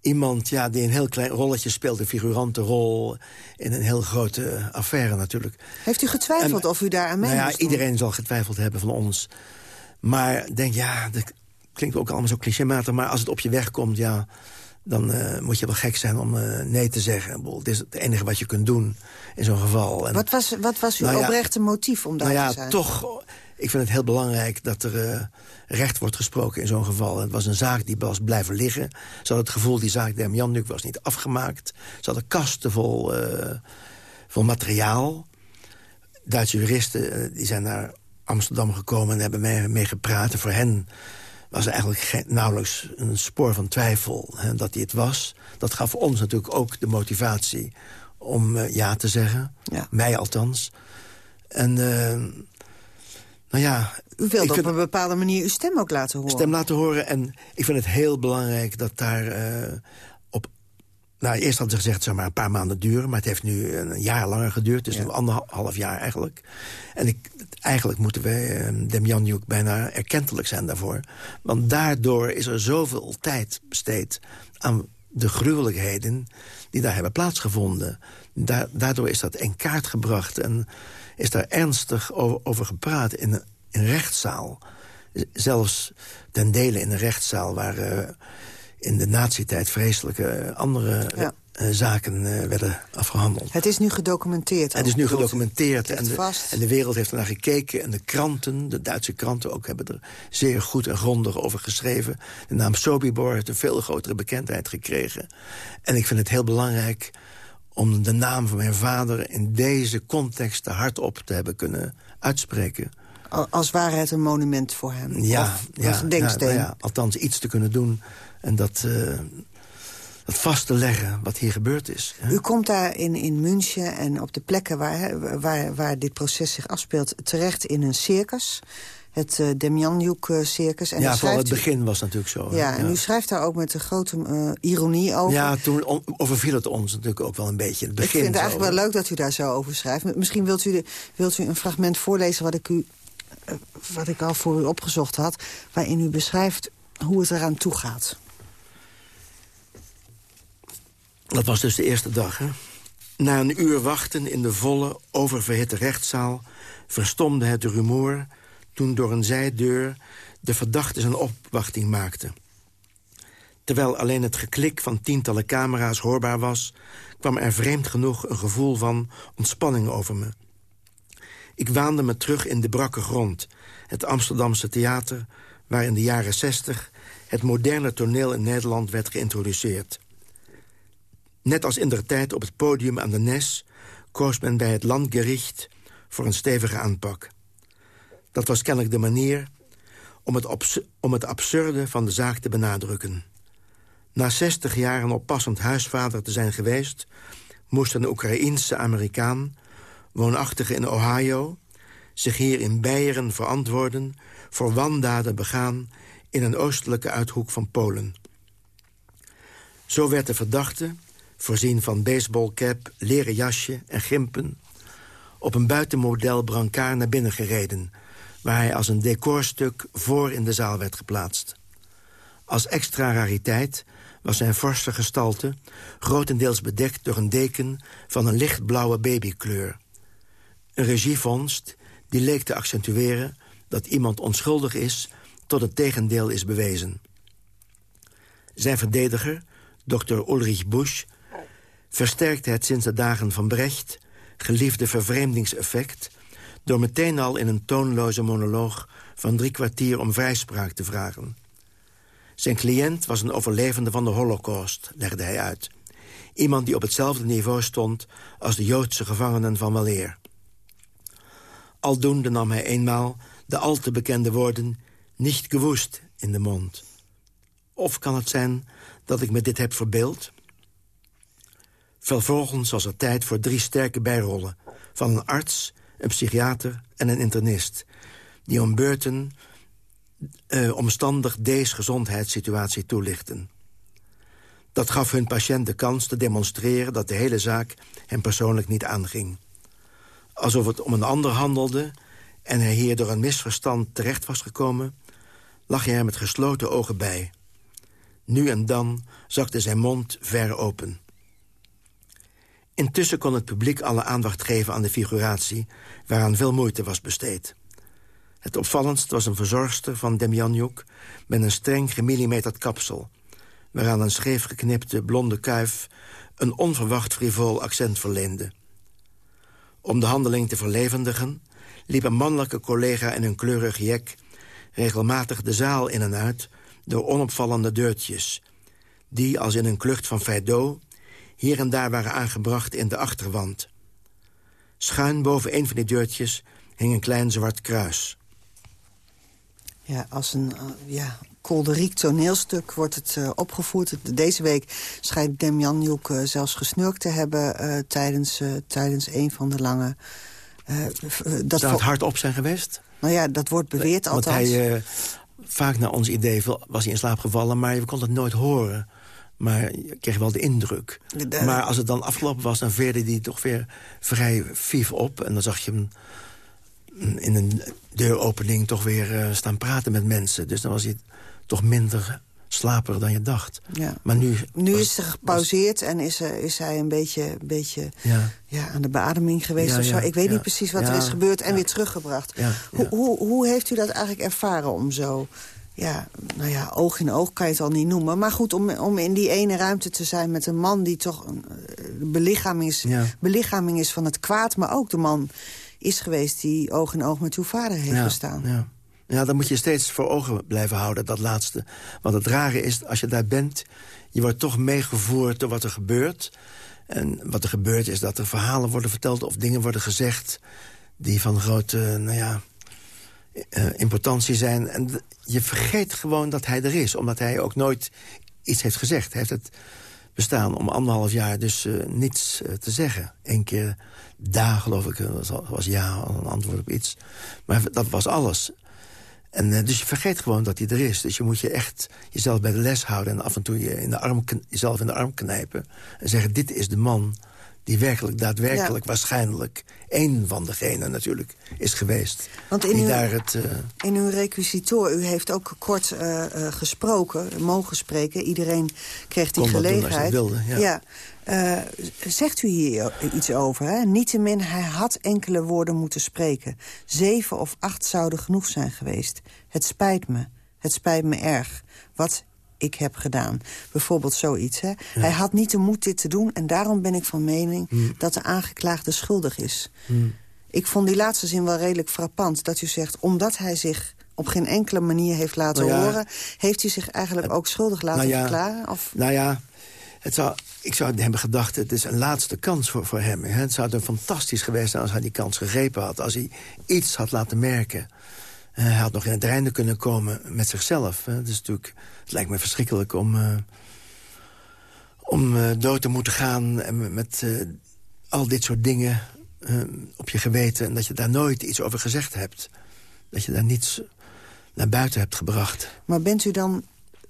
iemand ja, die een heel klein rolletje speelt, een figurante rol... in een heel grote affaire natuurlijk. Heeft u getwijfeld en, of u daar aan mee nou ja, Iedereen zal getwijfeld hebben van ons. Maar denk, ja, dat klinkt ook allemaal zo clichématig... maar als het op je weg komt, ja, dan uh, moet je wel gek zijn om uh, nee te zeggen. Het is het enige wat je kunt doen in zo'n geval. En, wat, was, wat was uw nou ja, oprechte motief om daar nou ja, te zijn? toch... Ik vind het heel belangrijk dat er uh, recht wordt gesproken in zo'n geval. Het was een zaak die was blijven liggen. Ze hadden het gevoel, die zaak Demjanjuk was niet afgemaakt. Ze hadden kasten vol, uh, vol materiaal. Duitse juristen uh, die zijn naar Amsterdam gekomen en hebben mee, mee gepraat. En voor hen was er eigenlijk geen, nauwelijks een spoor van twijfel hè, dat hij het was. Dat gaf ons natuurlijk ook de motivatie om ja te zeggen. Ja. Mij althans. En... Nou ja, U wilde op een bepaalde manier uw stem ook laten horen. Stem laten horen. En ik vind het heel belangrijk dat daar uh, op nou, eerst hadden ze gezegd, het zou maar een paar maanden duren... maar het heeft nu een jaar langer geduurd, dus ja. anderhalf jaar eigenlijk. En ik, eigenlijk moeten wij uh, Demjanjuk bijna erkentelijk zijn daarvoor. Want daardoor is er zoveel tijd besteed aan de gruwelijkheden... die daar hebben plaatsgevonden. Da daardoor is dat in kaart gebracht en is daar ernstig over, over gepraat in een, in rechtszaal. Zelfs ten dele in een rechtszaal waar... Uh, in de nazi-tijd vreselijke andere ja. uh, zaken uh, werden afgehandeld. Het is nu gedocumenteerd. Het is nu gedocumenteerd en de, en de, wereld heeft ernaar gekeken. En de kranten, de Duitse kranten ook, hebben er zeer goed en grondig over geschreven. De naam Sobibor heeft een veel grotere bekendheid gekregen. En ik vind het heel belangrijk om de naam van mijn vader... in deze context hardop te hebben kunnen uitspreken. Als ware het een monument voor hem? Ja, of ja, een gedenksteen? Ja, ja, althans iets te kunnen doen en dat, uh, dat vast te leggen wat hier gebeurd is. Hè? U komt daar in, in München en op de plekken waar, waar, waar dit proces zich afspeelt... terecht in een circus het uh, Demjanjuk-circus. Ja, vooral het begin was natuurlijk zo. Ja, en ja. u schrijft daar ook met een grote uh, ironie over. Ja, toen overviel het ons natuurlijk ook wel een beetje. Het begin ik vind het eigenlijk wel leuk dat u daar zo over schrijft. Misschien wilt u, de, wilt u een fragment voorlezen wat ik, u, uh, wat ik al voor u opgezocht had... waarin u beschrijft hoe het eraan toe gaat. Dat was dus de eerste dag, hè? Na een uur wachten in de volle, oververhitte rechtszaal... verstomde het rumoer toen door een zijdeur de verdachte zijn opwachting maakte. Terwijl alleen het geklik van tientallen camera's hoorbaar was... kwam er vreemd genoeg een gevoel van ontspanning over me. Ik waande me terug in de brakke grond, het Amsterdamse theater... waar in de jaren zestig het moderne toneel in Nederland werd geïntroduceerd. Net als in der tijd op het podium aan de Nes... koos men bij het Landgericht voor een stevige aanpak. Dat was kennelijk de manier om het, om het absurde van de zaak te benadrukken. Na 60 jaar een oppassend huisvader te zijn geweest... moest een Oekraïense Amerikaan, woonachtige in Ohio... zich hier in Beieren verantwoorden voor wandaden begaan... in een oostelijke uithoek van Polen. Zo werd de verdachte, voorzien van baseballcap, leren jasje en gimpen... op een buitenmodel brancard naar binnen gereden waar hij als een decorstuk voor in de zaal werd geplaatst. Als extra rariteit was zijn forse gestalte... grotendeels bedekt door een deken van een lichtblauwe babykleur. Een regievondst die leek te accentueren... dat iemand onschuldig is tot het tegendeel is bewezen. Zijn verdediger, Dr. Ulrich Busch... versterkte het sinds de dagen van Brecht... geliefde vervreemdingseffect door meteen al in een toonloze monoloog van drie kwartier om vrijspraak te vragen. Zijn cliënt was een overlevende van de holocaust, legde hij uit. Iemand die op hetzelfde niveau stond als de Joodse gevangenen van Waleer. Aldoende nam hij eenmaal de al te bekende woorden... niet gewoest in de mond. Of kan het zijn dat ik me dit heb verbeeld? Vervolgens was er tijd voor drie sterke bijrollen... van een arts een psychiater en een internist... die om beurten uh, omstandig deze gezondheidssituatie toelichten. Dat gaf hun patiënt de kans te demonstreren dat de hele zaak hem persoonlijk niet aanging. Alsof het om een ander handelde en hij hier door een misverstand terecht was gekomen... lag hij er met gesloten ogen bij. Nu en dan zakte zijn mond ver open. Intussen kon het publiek alle aandacht geven aan de figuratie... waaraan veel moeite was besteed. Het opvallendst was een verzorgster van Demjanjuk... met een streng gemillimeterd kapsel... waaraan een scheef geknipte blonde kuif... een onverwacht frivol accent verleende. Om de handeling te verlevendigen... liep een mannelijke collega in een kleurig jek... regelmatig de zaal in en uit door onopvallende deurtjes... die als in een klucht van Feydeau hier en daar waren aangebracht in de achterwand. Schuin boven een van die deurtjes hing een klein zwart kruis. Ja, als een uh, ja, kolderiek toneelstuk wordt het uh, opgevoerd. Deze week schijnt Demjanjuk uh, zelfs gesnurkt te hebben... tijdens, tijdens een van de lange... dat Zou het hard op zijn geweest? Nou ja, dat wordt beweerd Want althans. hij, vaak naar ons idee was hij in slaap gevallen... maar je kon het nooit horen Maar je kreeg wel de indruk. Maar als het dan afgelopen was, dan veerde hij toch weer vrij vief op. En dan zag je hem in een deuropening toch weer uh, staan praten met mensen. Dus dan was hij toch minder slaperig dan je dacht. Ja. Maar nu, nu is er gepauzeerd en is, er, is hij een beetje, een beetje ja. Ja, aan de beademing geweest Ja, of zo. Ik weet niet precies wat er is gebeurd en weer teruggebracht. Hoe, hoe, hoe heeft u dat eigenlijk ervaren om zo... Ja, nou ja, oog in oog kan je het al niet noemen. Maar goed, om, om in die ene ruimte te zijn met een man... die toch een eh, belichaming is, Ja. belichaming is van het kwaad... maar ook de man is geweest die oog in oog met uw vader heeft ja, gestaan. Ja. ja, dat moet je steeds voor ogen blijven houden, dat laatste. Want het rare is, als je daar bent... je wordt toch meegevoerd door wat er gebeurt. En wat er gebeurt is dat er verhalen worden verteld... of dingen worden gezegd die van grote, nou ja... eh, importantie zijn. En je vergeet gewoon dat hij er is. Omdat hij ook nooit iets heeft gezegd. Hij heeft het bestaan om anderhalf jaar dus eh, niets eh, te zeggen. Eén keer da, geloof ik, was, ja, een antwoord op iets. Maar dat was alles. En, dus je vergeet gewoon dat hij er is. Dus je moet je echt jezelf bij de les houden... en af en toe je in de arm, jezelf in de arm knijpen... en zeggen, dit is de man die werkelijk, daadwerkelijk, waarschijnlijk... één van degenen natuurlijk is geweest. Want in die uw- daar het... eh, In uw requisitoor, u heeft ook kort eh, eh, gesproken, mogen spreken. Iedereen kreeg die Kon dat doen als je gelegenheid. wilde, ja. Zegt u hier iets over, hè? Niettemin, hij had enkele woorden moeten spreken. Zeven of acht zouden genoeg zijn geweest. Het spijt me, het spijt me erg. Wat ik heb gedaan. Bijvoorbeeld zoiets, hè? Hij had niet de moed dit te doen... en daarom ben ik van mening Hmm. dat de aangeklaagde schuldig is. Ik vond die laatste zin wel redelijk frappant. Dat u zegt, omdat hij zich op geen enkele manier heeft laten Nou ja, horen... heeft hij zich eigenlijk ook schuldig laten nou ja, verklaren? Of... Nou ja, het zou, ik zou hebben gedacht, het is een laatste kans voor, voor hem. Hè. Het zou er fantastisch geweest zijn als hij die kans gegrepen had. Als hij iets had laten merken. Eh, hij had nog in het reinen kunnen komen met zichzelf. Hè. Het, is natuurlijk, het lijkt me verschrikkelijk om, eh, om eh, dood te moeten gaan... en met al dit soort dingen op je geweten... en dat je daar nooit iets over gezegd hebt. Dat je daar niets naar buiten hebt gebracht. Maar bent u dan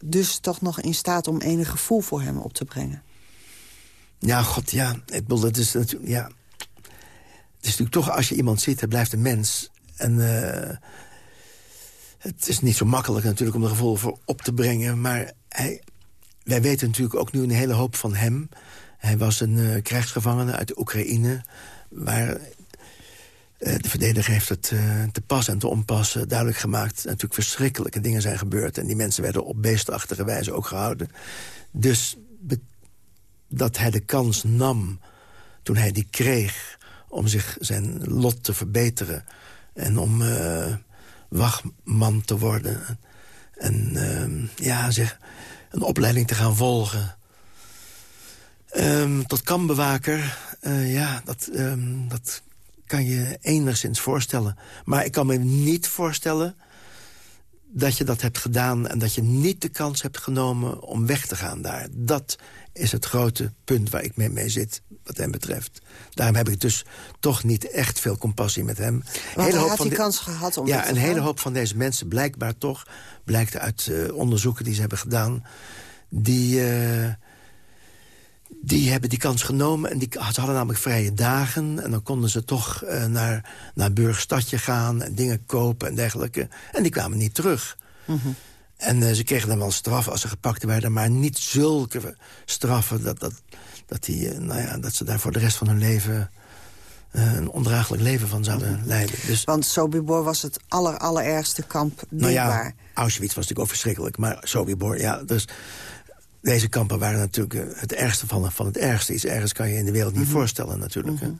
dus toch nog in staat om enig gevoel voor hem op te brengen? Ja, god, ja. Ik bedoel, het is natuurlijk, ja. Het is natuurlijk toch, als je iemand ziet, hij blijft een mens. En het is niet zo makkelijk natuurlijk om er gevoel voor op te brengen. Maar hij, wij weten natuurlijk ook nu een hele hoop van hem. Hij was een eh, krijgsgevangene uit de Oekraïne... waar eh, de verdediger heeft het eh, te pas en te onpas eh, duidelijk gemaakt. Natuurlijk verschrikkelijke dingen zijn gebeurd. En die mensen werden op beestachtige wijze ook gehouden. Dus dat hij de kans nam, toen hij die kreeg... om zich zijn lot te verbeteren en om wachtman te worden... en eh, ja, zeg, een opleiding te gaan volgen... Ehm, tot kambewaker, eh, ja, dat, ehm, dat kan je enigszins voorstellen. Maar ik kan me niet voorstellen dat je dat hebt gedaan... en dat je niet de kans hebt genomen om weg te gaan daar. Dat is het grote punt waar ik mee, mee zit, wat hem betreft. Daarom heb ik dus toch niet echt veel compassie met hem. Want hij had van die de- kans gehad om Ja, een hele gaan. hoop van deze mensen, blijkbaar toch... blijkt uit eh, onderzoeken die ze hebben gedaan... die... eh, die hebben die kans genomen en die ze hadden namelijk vrije dagen. En dan konden ze toch eh, naar, naar Burgstadje gaan en dingen kopen en dergelijke. En die kwamen niet terug. En eh, ze kregen dan wel straf als ze gepakt werden... maar niet zulke straffen dat, dat, dat, die, eh, nou ja, dat ze daar voor de rest van hun leven... eh, een ondraaglijk leven van zouden leiden. Dus, Want Sobibor was het aller, allerergste kamp nou denkbaar. ja, Auschwitz was natuurlijk ook verschrikkelijk. Maar Sobibor, ja, dus... Deze kampen waren natuurlijk eh, het ergste van, van het ergste. Iets ergens kan je in de wereld niet voorstellen natuurlijk. hè.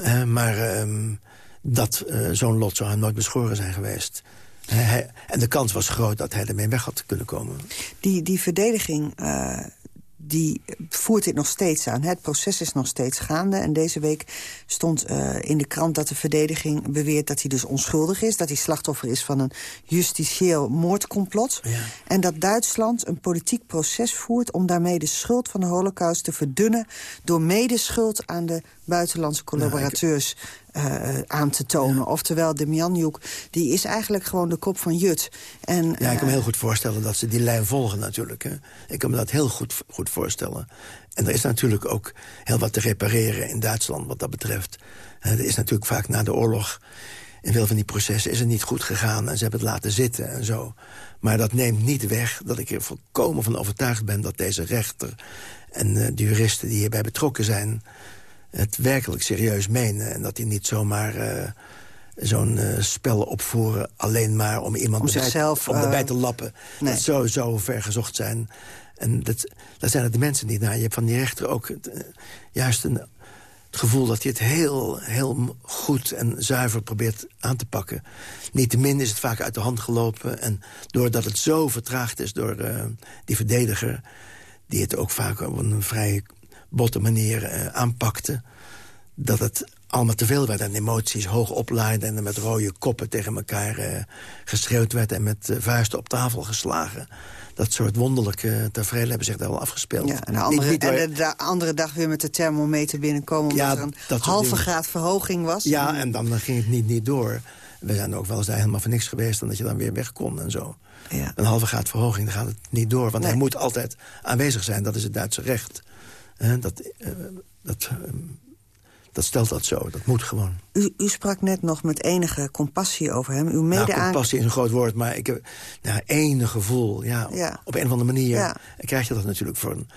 Eh, maar ehm, dat zo'n lot zou hem nooit beschoren zijn geweest. Hij- en de kans was groot dat hij ermee weg had kunnen komen. Die, die verdediging die voert dit nog steeds aan. Het proces is nog steeds gaande. En deze week stond eh, in de krant dat de verdediging beweert... dat hij dus onschuldig is. Dat hij slachtoffer is van een justitieel moordcomplot. En dat Duitsland een politiek proces voert... om daarmee de schuld van de holocaust te verdunnen... door medeschuld aan de buitenlandse collaborateurs... uh, aan te tonen. Oftewel, Demjanjuk, die is eigenlijk gewoon de kop van Jut. En, ja, ik kan me heel goed voorstellen dat ze die lijn volgen natuurlijk. Hè. Ik kan me dat heel goed, goed voorstellen. En er is natuurlijk ook heel wat te repareren in Duitsland wat dat betreft. er is natuurlijk vaak na de oorlog... in veel van die processen is het niet goed gegaan... en ze hebben het laten zitten en zo. Maar dat neemt niet weg dat ik er volkomen van overtuigd ben... dat deze rechter en uh, de juristen die hierbij betrokken zijn... het werkelijk serieus menen. En dat die niet zomaar uh, zo'n uh, spel opvoeren... alleen maar om iemand om zichzelf, om erbij te lappen. Nee. Dat zou zo ver gezocht zijn. En dat, dat zijn het de mensen niet naar. Je hebt van die rechter ook het, juist een het gevoel dat hij het heel, heel goed en zuiver probeert aan te pakken. Niettemin is het vaak uit de hand gelopen. En doordat het zo vertraagd is door uh, die verdediger... die het ook vaak op een vrij botte manier uh, aanpakte... dat het allemaal te veel werd en emoties hoog oplaaiden... en met rode koppen tegen elkaar uh, geschreeuwd werd... en met vuisten op tafel geslagen dat soort wonderlijke tafereelen hebben zich daar wel afgespeeld. Ja, en, de andere, niet, niet en de, andere dag weer met de thermometer binnenkomen... omdat ja, er een halve graad verhoging was. Ja, en dan ging het niet, niet door. We zijn ook wel eens daar helemaal voor niks geweest... dan dat je dan weer weg kon en zo. Ja. Een halve graad verhoging, dan gaat het niet door. Want hij moet altijd aanwezig zijn, dat is het Duitse recht. Dat... Uh, dat uh, dat stelt dat zo, dat moet gewoon. U, u sprak net nog met enige compassie over hem. Uw mede nou, compassie is een groot woord, maar ik heb nou, enig gevoel. Ja, ja. Op een of andere manier ja. krijg je dat natuurlijk voor een...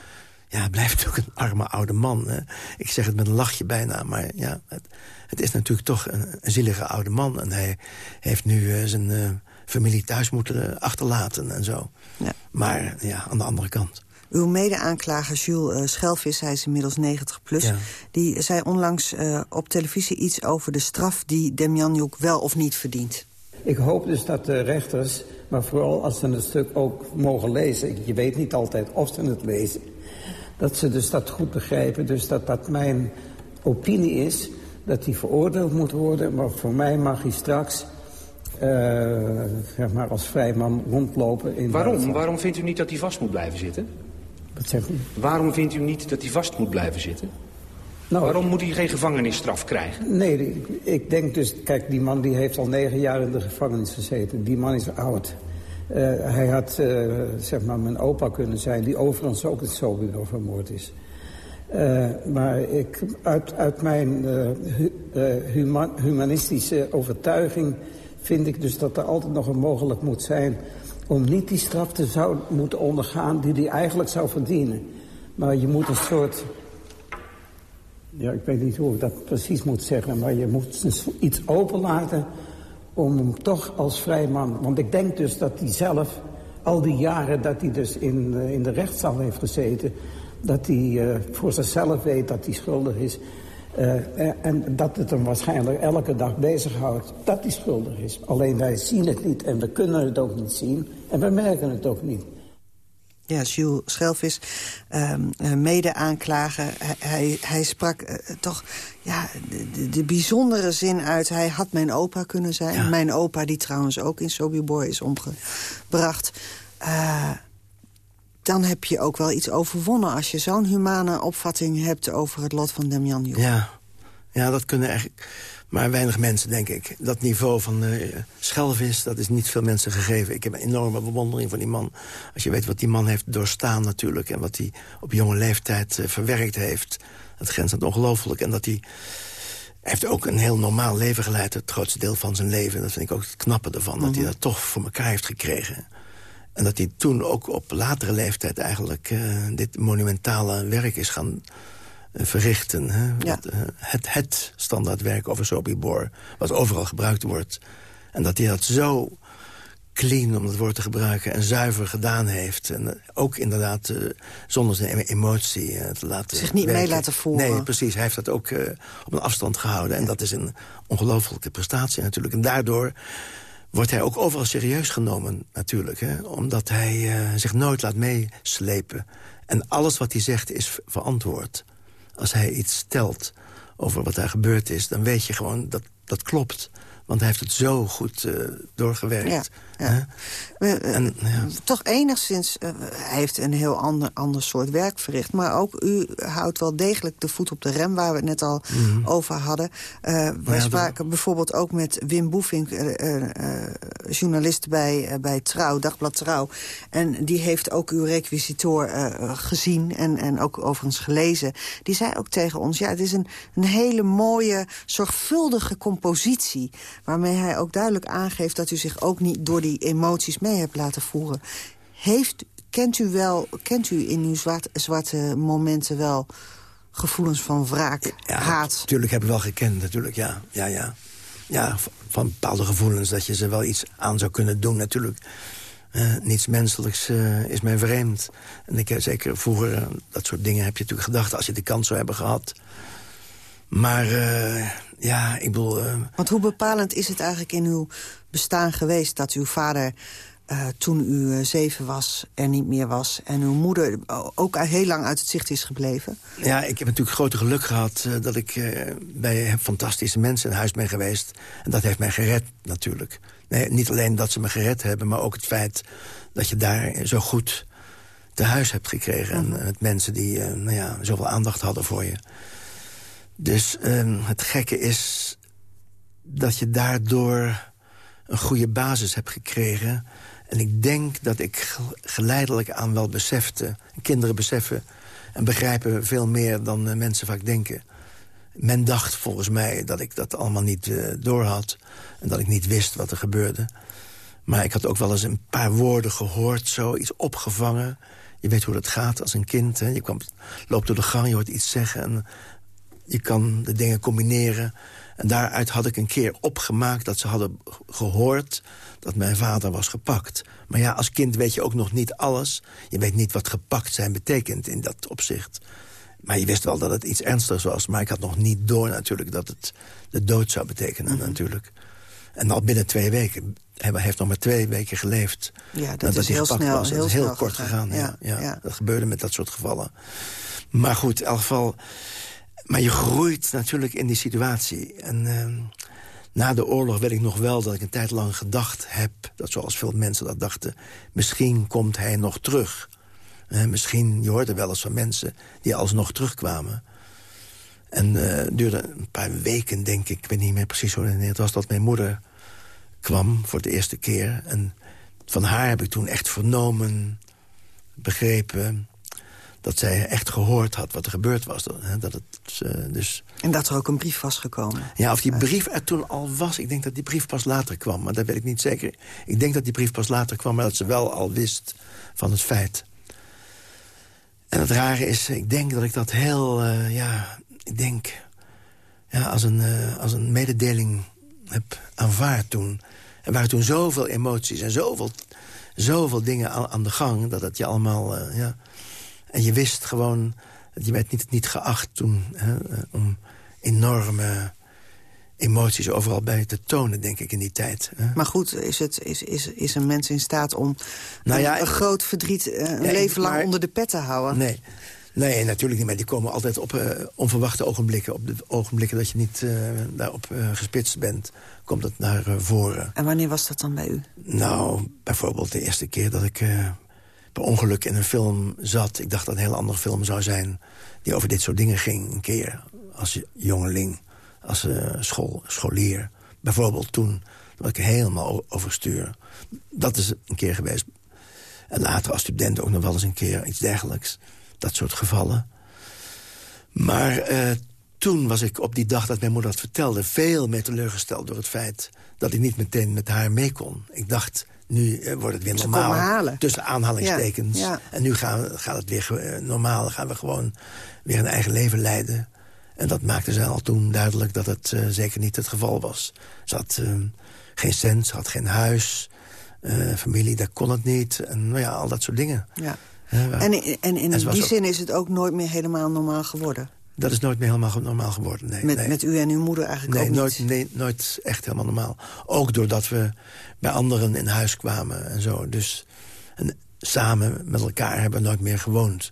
Ja, blijft natuurlijk een arme oude man. Hè. Ik zeg het met een lachje bijna, maar ja, het, het is natuurlijk toch een, een, zielige oude man. En hij heeft nu uh, zijn uh, familie thuis moeten achterlaten en zo. Ja. Maar ja, aan de andere kant. Uw mede-aanklager Jules uh, Schelvis, hij is inmiddels 90 plus... Ja. die zei onlangs uh, op televisie iets over de straf... die Demjanjuk wel of niet verdient. Ik hoop dus dat de rechters, maar vooral als ze het stuk ook mogen lezen... je weet niet altijd of ze het lezen... dat ze dus dat goed begrijpen. Dus dat dat mijn opinie is dat hij veroordeeld moet worden... maar voor mij mag hij straks... Uh, zeg maar als vrijman rondlopen. In Waarom? Waarom vindt u niet dat hij vast moet blijven zitten? Wat zegt u? Waarom vindt u niet dat hij vast moet blijven zitten? Nou, Waarom moet hij geen gevangenisstraf krijgen? Nee, ik denk dus... Kijk, die man die heeft al negen jaar in de gevangenis gezeten. Die man is oud. Uh, hij had, uh, zeg maar, mijn opa kunnen zijn... die overigens ook het Sobibor vermoord is. Uh, maar ik, uit, uit mijn hu, human, humanistische overtuiging... vind ik dus dat er altijd nog een mogelijk moet zijn om niet die straf te zou moeten ondergaan die hij eigenlijk zou verdienen. Maar je moet een soort... Ja, ik weet niet hoe ik dat precies moet zeggen... maar je moet iets openlaten om hem toch als vrijman... want ik denk dus dat hij zelf, al die jaren dat hij dus in, eh, in de rechtszaal heeft gezeten... dat hij uh, voor zichzelf weet dat hij schuldig is... Uh, en dat het hem waarschijnlijk elke dag bezighoudt dat hij schuldig is. Alleen wij zien het niet en we kunnen het ook niet zien en we merken het ook niet. Ja, Jules Schelvis, um, mede-aanklager, hij, hij, hij, sprak uh, toch ja, de, de, bijzondere zin uit... hij had mijn opa kunnen zijn. Ja. Mijn opa, die trouwens ook in Sobibor is omgebracht... Uh, dan heb je ook wel iets overwonnen... als je zo'n humane opvatting hebt over het lot van Demjan Joek. Ja. ja, dat kunnen eigenlijk maar weinig mensen, denk ik. Dat niveau van uh, schelvis, dat is niet veel mensen gegeven. Ik heb een enorme bewondering voor die man. Als je weet wat die man heeft doorstaan natuurlijk... en wat hij op jonge leeftijd uh, verwerkt heeft. Het grenst aan ongelooflijk. En dat hij... Hij heeft ook een heel normaal leven geleid, het grootste deel van zijn leven. Dat vind ik ook het knappe ervan, mm -hmm. dat hij mhm. dat toch voor elkaar heeft gekregen. En dat hij toen ook op latere leeftijd eigenlijk uh, dit monumentale werk is gaan uh, verrichten. Hè? Ja. Wat, uh, het, het standaardwerk over Sobibor, wat overal gebruikt wordt. En dat hij dat zo clean, om het woord te gebruiken, en zuiver gedaan heeft. En ook inderdaad zonder zijn emotie te laten Zich niet werken. mee laten voeren. Nee, precies. Hij heeft dat ook op een afstand gehouden. En dat is een ongelofelijke prestatie natuurlijk. En daardoor wordt hij ook overal serieus genomen natuurlijk. Hè? Omdat hij uh, zich nooit laat meeslepen. En alles wat hij zegt is verantwoord. Als hij iets stelt over wat daar gebeurd is... dan weet je gewoon dat dat klopt. Want hij heeft het zo goed uh, doorgewerkt. Ja, en, ja. Toch enigszins, uh, hij heeft een heel ander, ander soort werk verricht. Maar ook u houdt wel degelijk de voet op de rem... waar we het net al mm -hmm. over hadden. Wij spraken bijvoorbeeld ook met Wim Boefink... journalist bij, bij Trouw, Dagblad Trouw. En die heeft ook uw requisitor gezien en, en ook overigens gelezen. Die zei ook tegen ons, ja, het is een, een hele mooie, zorgvuldige compositie... waarmee hij ook duidelijk aangeeft dat u zich ook niet door die emoties mee hebt laten voeren. Heeft, kent u wel, kent u in uw zwart, zwarte momenten wel gevoelens van wraak, ja, haat? Natuurlijk heb ik wel gekend, natuurlijk, ja. ja, ja. Ja, van bepaalde gevoelens dat je ze wel iets aan zou kunnen doen, natuurlijk. Uh, niets menselijks uh, is mij vreemd. En ik heb zeker vroeger, uh, dat soort dingen heb je natuurlijk gedacht... als je de kans zou hebben gehad. Maar ja, ik bedoel... Want hoe bepalend is het eigenlijk in uw bestaan geweest... dat uw vader uh, toen u uh, zeven was, er niet meer was... en uw moeder ook heel lang uit het zicht is gebleven? Ja, ik heb natuurlijk grote geluk gehad... Uh, dat ik bij fantastische mensen in huis ben geweest. En dat heeft mij gered, natuurlijk. Nee, niet alleen dat ze me gered hebben... maar ook het feit dat je daar zo goed te huis hebt gekregen. En met mensen die nou ja, zoveel aandacht hadden voor je. Dus ehm, het gekke is dat je daardoor een goede basis hebt gekregen. En ik denk dat ik geleidelijk aan wel besefte... kinderen beseffen en begrijpen veel meer dan uh, mensen vaak denken. Men dacht volgens mij dat ik dat allemaal niet uh, doorhad... en dat ik niet wist wat er gebeurde. Maar ik had ook wel eens een paar woorden gehoord, zo iets opgevangen. Je weet hoe dat gaat als een kind. Hè? Je kwam, loopt door de gang, je hoort iets zeggen... en je kan de dingen combineren... En daaruit had ik een keer opgemaakt dat ze hadden gehoord dat mijn vader was gepakt. Maar ja, als kind weet je ook nog niet alles. Je weet niet wat gepakt zijn betekent in dat opzicht. Maar je wist wel dat het iets ernstigs was. Maar ik had nog niet door natuurlijk dat het de dood zou betekenen Mhm. natuurlijk. En al binnen twee weken. Hij heeft nog maar twee weken geleefd. Ja, dat is hij heel gepakt snel, was. heel dat is heel snel kort gegaan. Ja, ja. ja. Dat gebeurde met dat soort gevallen. Maar goed, in elk geval... Maar je groeit natuurlijk in die situatie. En ehm, na de oorlog weet ik nog wel dat ik een tijd lang gedacht heb... dat zoals veel mensen dat dachten... misschien komt hij nog terug. Eh, misschien, je hoorde wel eens van mensen die alsnog terugkwamen. En eh, het duurde een paar weken, denk ik. Ik weet niet meer precies hoe het was dat mijn moeder kwam voor de eerste keer. En van haar heb ik toen echt vernomen, begrepen dat zij echt gehoord had wat er gebeurd was. Dat het, eh, dus... En dat er ook een brief was gekomen. Ja, of die brief er toen al was. Ik denk dat die brief pas later kwam, maar dat weet ik niet zeker. Ik denk dat die brief pas later kwam, maar dat ze wel al wist van het feit. En het rare is, ik denk dat ik dat heel, uh, ja, ik denk... Ja, als een, uh, als een mededeling heb aanvaard toen. Er waren toen zoveel emoties en zoveel, zoveel dingen aan, aan de gang... dat het je allemaal, uh, ja... En je wist gewoon, je werd niet, niet geacht toen... Hè, om enorme emoties overal bij te tonen, denk ik, in die tijd. Hè. Maar goed, is, het, is, is, is een mens in staat om nou ja, een, een groot verdriet uh, een nee, leven lang maar, onder de pet te houden? Nee. Nee, natuurlijk niet. Maar die komen altijd op uh, onverwachte ogenblikken. Op de ogenblikken dat je niet uh, daarop gespitst bent, komt het naar voren. En wanneer was dat dan bij u? Nou, bijvoorbeeld de eerste keer dat ik per ongeluk in een film zat. Ik dacht dat een heel andere film zou zijn... die over dit soort dingen ging, een keer. Als jongeling, als uh, school, scholier. Bijvoorbeeld toen, dat ik helemaal overstuur. Dat is een keer geweest. En later als student ook nog wel eens een keer iets dergelijks. Dat soort gevallen. Maar uh, toen was ik op die dag dat mijn moeder dat vertelde... veel meer teleurgesteld door het feit dat ik niet meteen met haar mee kon. Ik dacht, nu wordt het weer normaal. Tussen aanhalingstekens. Ja, ja. En nu gaan we, gaat het weer uh, normaal. Gaan we gewoon weer een eigen leven leiden. En dat maakte ze al toen duidelijk dat het uh, zeker niet het geval was. Ze had uh, geen cent, ze had geen huis. familie, dat kon het niet. En nou ja, al dat soort dingen. Ja. en, en, en in die ook... zin is het ook nooit meer helemaal normaal geworden? Dat is nooit meer helemaal normaal geworden, nee. Met, nee. met u en uw moeder eigenlijk nee, ook nooit, niet? Nee, nooit echt helemaal normaal. Ook doordat we bij anderen in huis kwamen en zo. Dus en samen met elkaar hebben we nooit meer gewoond.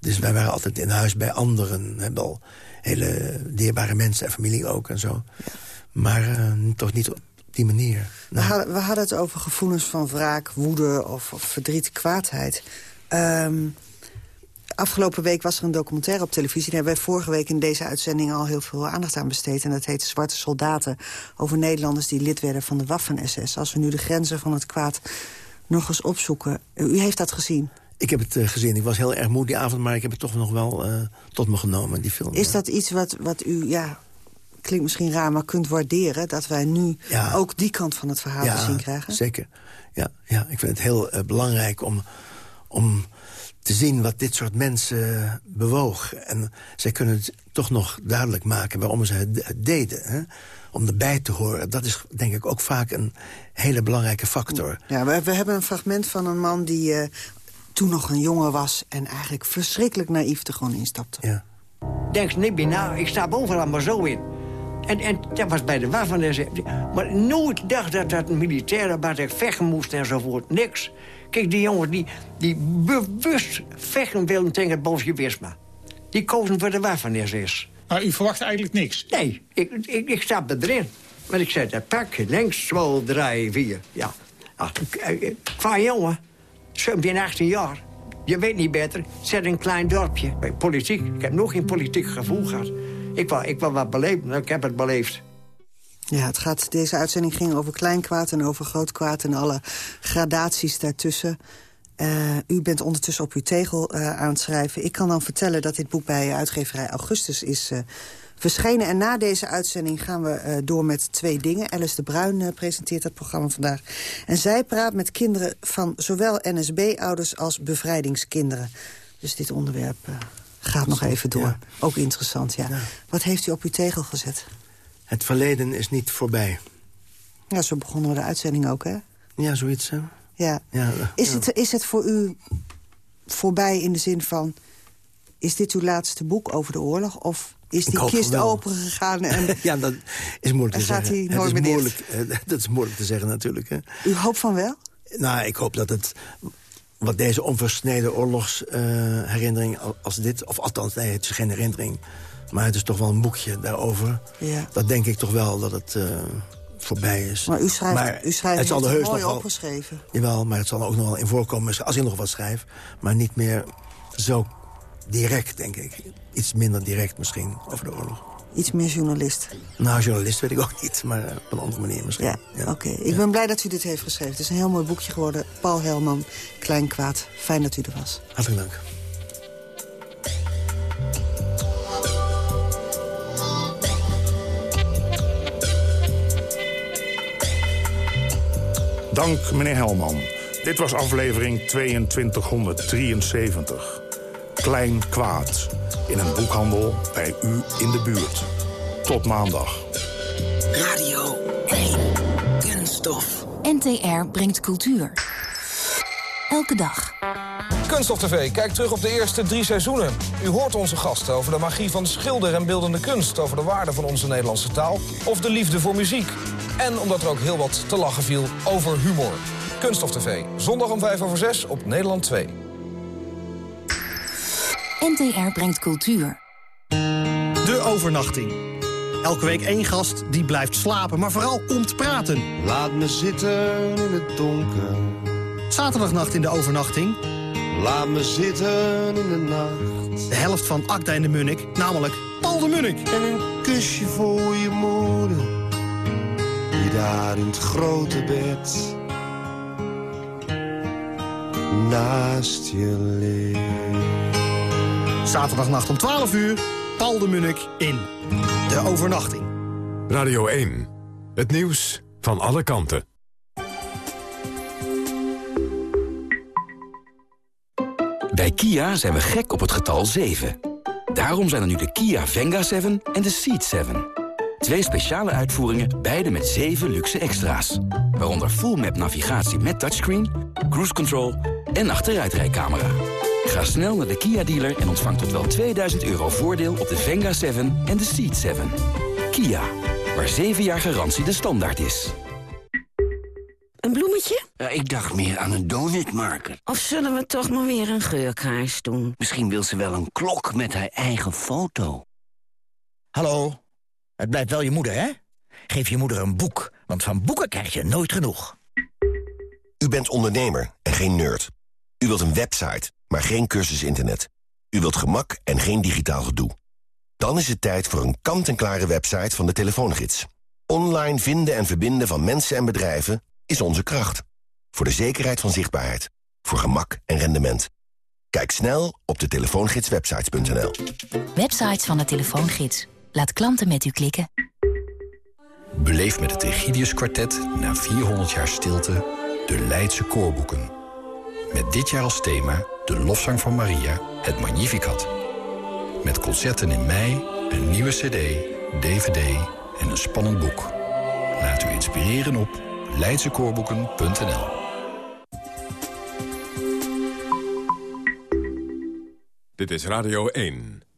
Dus wij waren altijd in huis bij anderen. We hebben al hele dierbare mensen en familie ook en zo. Ja. Maar uh, toch niet op die manier. We, hadden, we hadden het over gevoelens van wraak, woede of, of verdriet, kwaadheid. Um, afgelopen week was er een documentaire op televisie. Daar hebben wij vorige week in deze uitzending al heel veel aandacht aan besteed. En dat heet Zwarte Soldaten. Over Nederlanders die lid werden van de Waffen-SS. Als we nu de grenzen van het kwaad nog eens opzoeken. U heeft dat gezien? Ik heb het uh, gezien. Ik was heel erg moe die avond, maar ik heb het toch nog wel uh, tot me genomen, die film. Is dat iets wat, wat u, ja, klinkt misschien raar, maar kunt waarderen... dat wij nu ja. ook die kant van het verhaal ja, te zien krijgen? zeker. Ja, ja, ik vind het heel uh, belangrijk om, om te zien wat dit soort mensen bewoog. En zij kunnen het toch nog duidelijk maken waarom ze het deden. Hè? Om erbij te horen. Dat is denk ik ook vaak een hele belangrijke factor. Ja, we, we hebben een fragment van een man die uh, toen nog een jongen was... en eigenlijk verschrikkelijk naïef er gewoon instapte. Ja. Denk niet meer na, ik sta overal maar zo in. En, en dat was bij de waffen. Maar nooit dacht dat dat een militaire waar ik vechten moest enzovoort. Niks. Kijk, die jongens die, die bewust vechten willen tegen het bolsjewisme. Die kozen voor de waffen-SS. Maar u verwacht eigenlijk niks? Nee, ik, ik, ik stapte erin. Maar ik zei, dat pakje, links, 2, 3, 4. Ja. Ach, qua jongen, 17, 18 jaar. Je weet niet beter, zet een klein dorpje. Bij politiek, ik heb nog geen politiek gevoel gehad. Ik wil, ik wil wat beleven, ik heb het beleefd. Ja, het gaat, deze uitzending ging over klein kwaad en over groot kwaad... en alle gradaties daartussen. Uh, u bent ondertussen op uw tegel uh, aan het schrijven. Ik kan dan vertellen dat dit boek bij uitgeverij Augustus is uh, verschenen. En na deze uitzending gaan we door met twee dingen. Alice de Bruin presenteert dat programma vandaag. En zij praat met kinderen van zowel NSB-ouders als bevrijdingskinderen. Dus dit onderwerp gaat nog even door. Ja. Ook interessant, ja. ja. Wat heeft u op uw tegel gezet? Het verleden is niet voorbij. Ja, zo begonnen we de uitzending ook, hè? Ja, zoiets, hè? Ja. ja is, ja. Het, is het voor u voorbij in de zin van... is dit uw laatste boek over de oorlog? Of is die kist opengegaan? En *laughs* ja, dat is moeilijk te zeggen. Nooit is moeilijk, dat is moeilijk te zeggen natuurlijk. Hè. U hoopt van wel? Nou, ik hoop dat het wat deze onversneden oorlogsherinnering uh, als dit... of althans, nee, het is geen herinnering... maar het is toch wel een boekje daarover. Ja. Dat denk ik toch wel dat het uh, voorbij is. Maar u schrijft, maar u schrijft het zal er heus mooi nog wel, opgeschreven. Jawel, maar het zal er ook nog wel in voorkomen als ik nog wat schrijf. Maar niet meer zo direct, denk ik. Iets minder direct misschien over de oorlog. Iets meer journalist? Nou, journalist weet ik ook niet, maar uh, op een andere manier misschien. Ja, ja. oké. Okay. Ik ben blij dat u dit heeft geschreven. Het is een heel mooi boekje geworden. Paul Helman, Klein Kwaad. Fijn dat u er was. Hartelijk dank. Dank, meneer Helman. Dit was aflevering 2273. Klein Kwaad. In een boekhandel bij u in de buurt. Tot maandag. Radio 1. Kunststof. NTR brengt cultuur. Elke dag. Kunststof TV kijkt terug op de eerste drie seizoenen. U hoort onze gasten over de magie van schilder en beeldende kunst... over de waarde van onze Nederlandse taal of de liefde voor muziek. En omdat er ook heel wat te lachen viel over humor. Kunststof TV, zondag om 5 over 6 op Nederland 2. NTR brengt cultuur. De overnachting. Elke week één gast die blijft slapen, maar vooral komt praten. Laat me zitten in het donker. Zaterdagnacht in de overnachting. Laat me zitten in de nacht. De helft van Akda en de Munnik, namelijk Paul de Munnik. En een kusje voor je moeder. Daar in het grote bed naast je ligt. Zaterdagnacht om 12 uur, Paul de Munnik in De Overnachting. Radio 1, het nieuws van alle kanten. Bij Kia zijn we gek op het getal 7. Daarom zijn er nu de Kia Venga 7 en de Ceed 7. Twee speciale uitvoeringen, beide met 7 luxe extra's. Waaronder full map navigatie met touchscreen, cruise control en achteruitrijcamera. Ga snel naar de Kia dealer en ontvang tot wel 2000 euro voordeel op de Venga 7 en de Ceed 7. Kia, waar 7 jaar garantie de standaard is. Een bloemetje? Uh, ik dacht meer aan een donutmarker. Of zullen we toch maar weer een geurkaars doen? Misschien wil ze wel een klok met haar eigen foto. Hallo, het blijft wel je moeder, hè? Geef je moeder een boek, want van boeken krijg je nooit genoeg. U bent ondernemer en geen nerd. U wilt een website, maar geen cursus internet. U wilt gemak en geen digitaal gedoe. Dan is het tijd voor een kant-en-klare website van de telefoongids. Online vinden en verbinden van mensen en bedrijven is onze kracht. Voor de zekerheid van zichtbaarheid. Voor gemak en rendement. Kijk snel op de telefoongidswebsites.nl. Websites van de telefoongids. Laat klanten met u klikken. Beleef met het Egidius Kwartet na 400 jaar stilte de Leidse koorboeken. Met dit jaar als thema de lofzang van Maria, het Magnificat. Met concerten in mei, een nieuwe cd, dvd en een spannend boek. Laat u inspireren op leidsekoorboeken.nl Dit is Radio 1.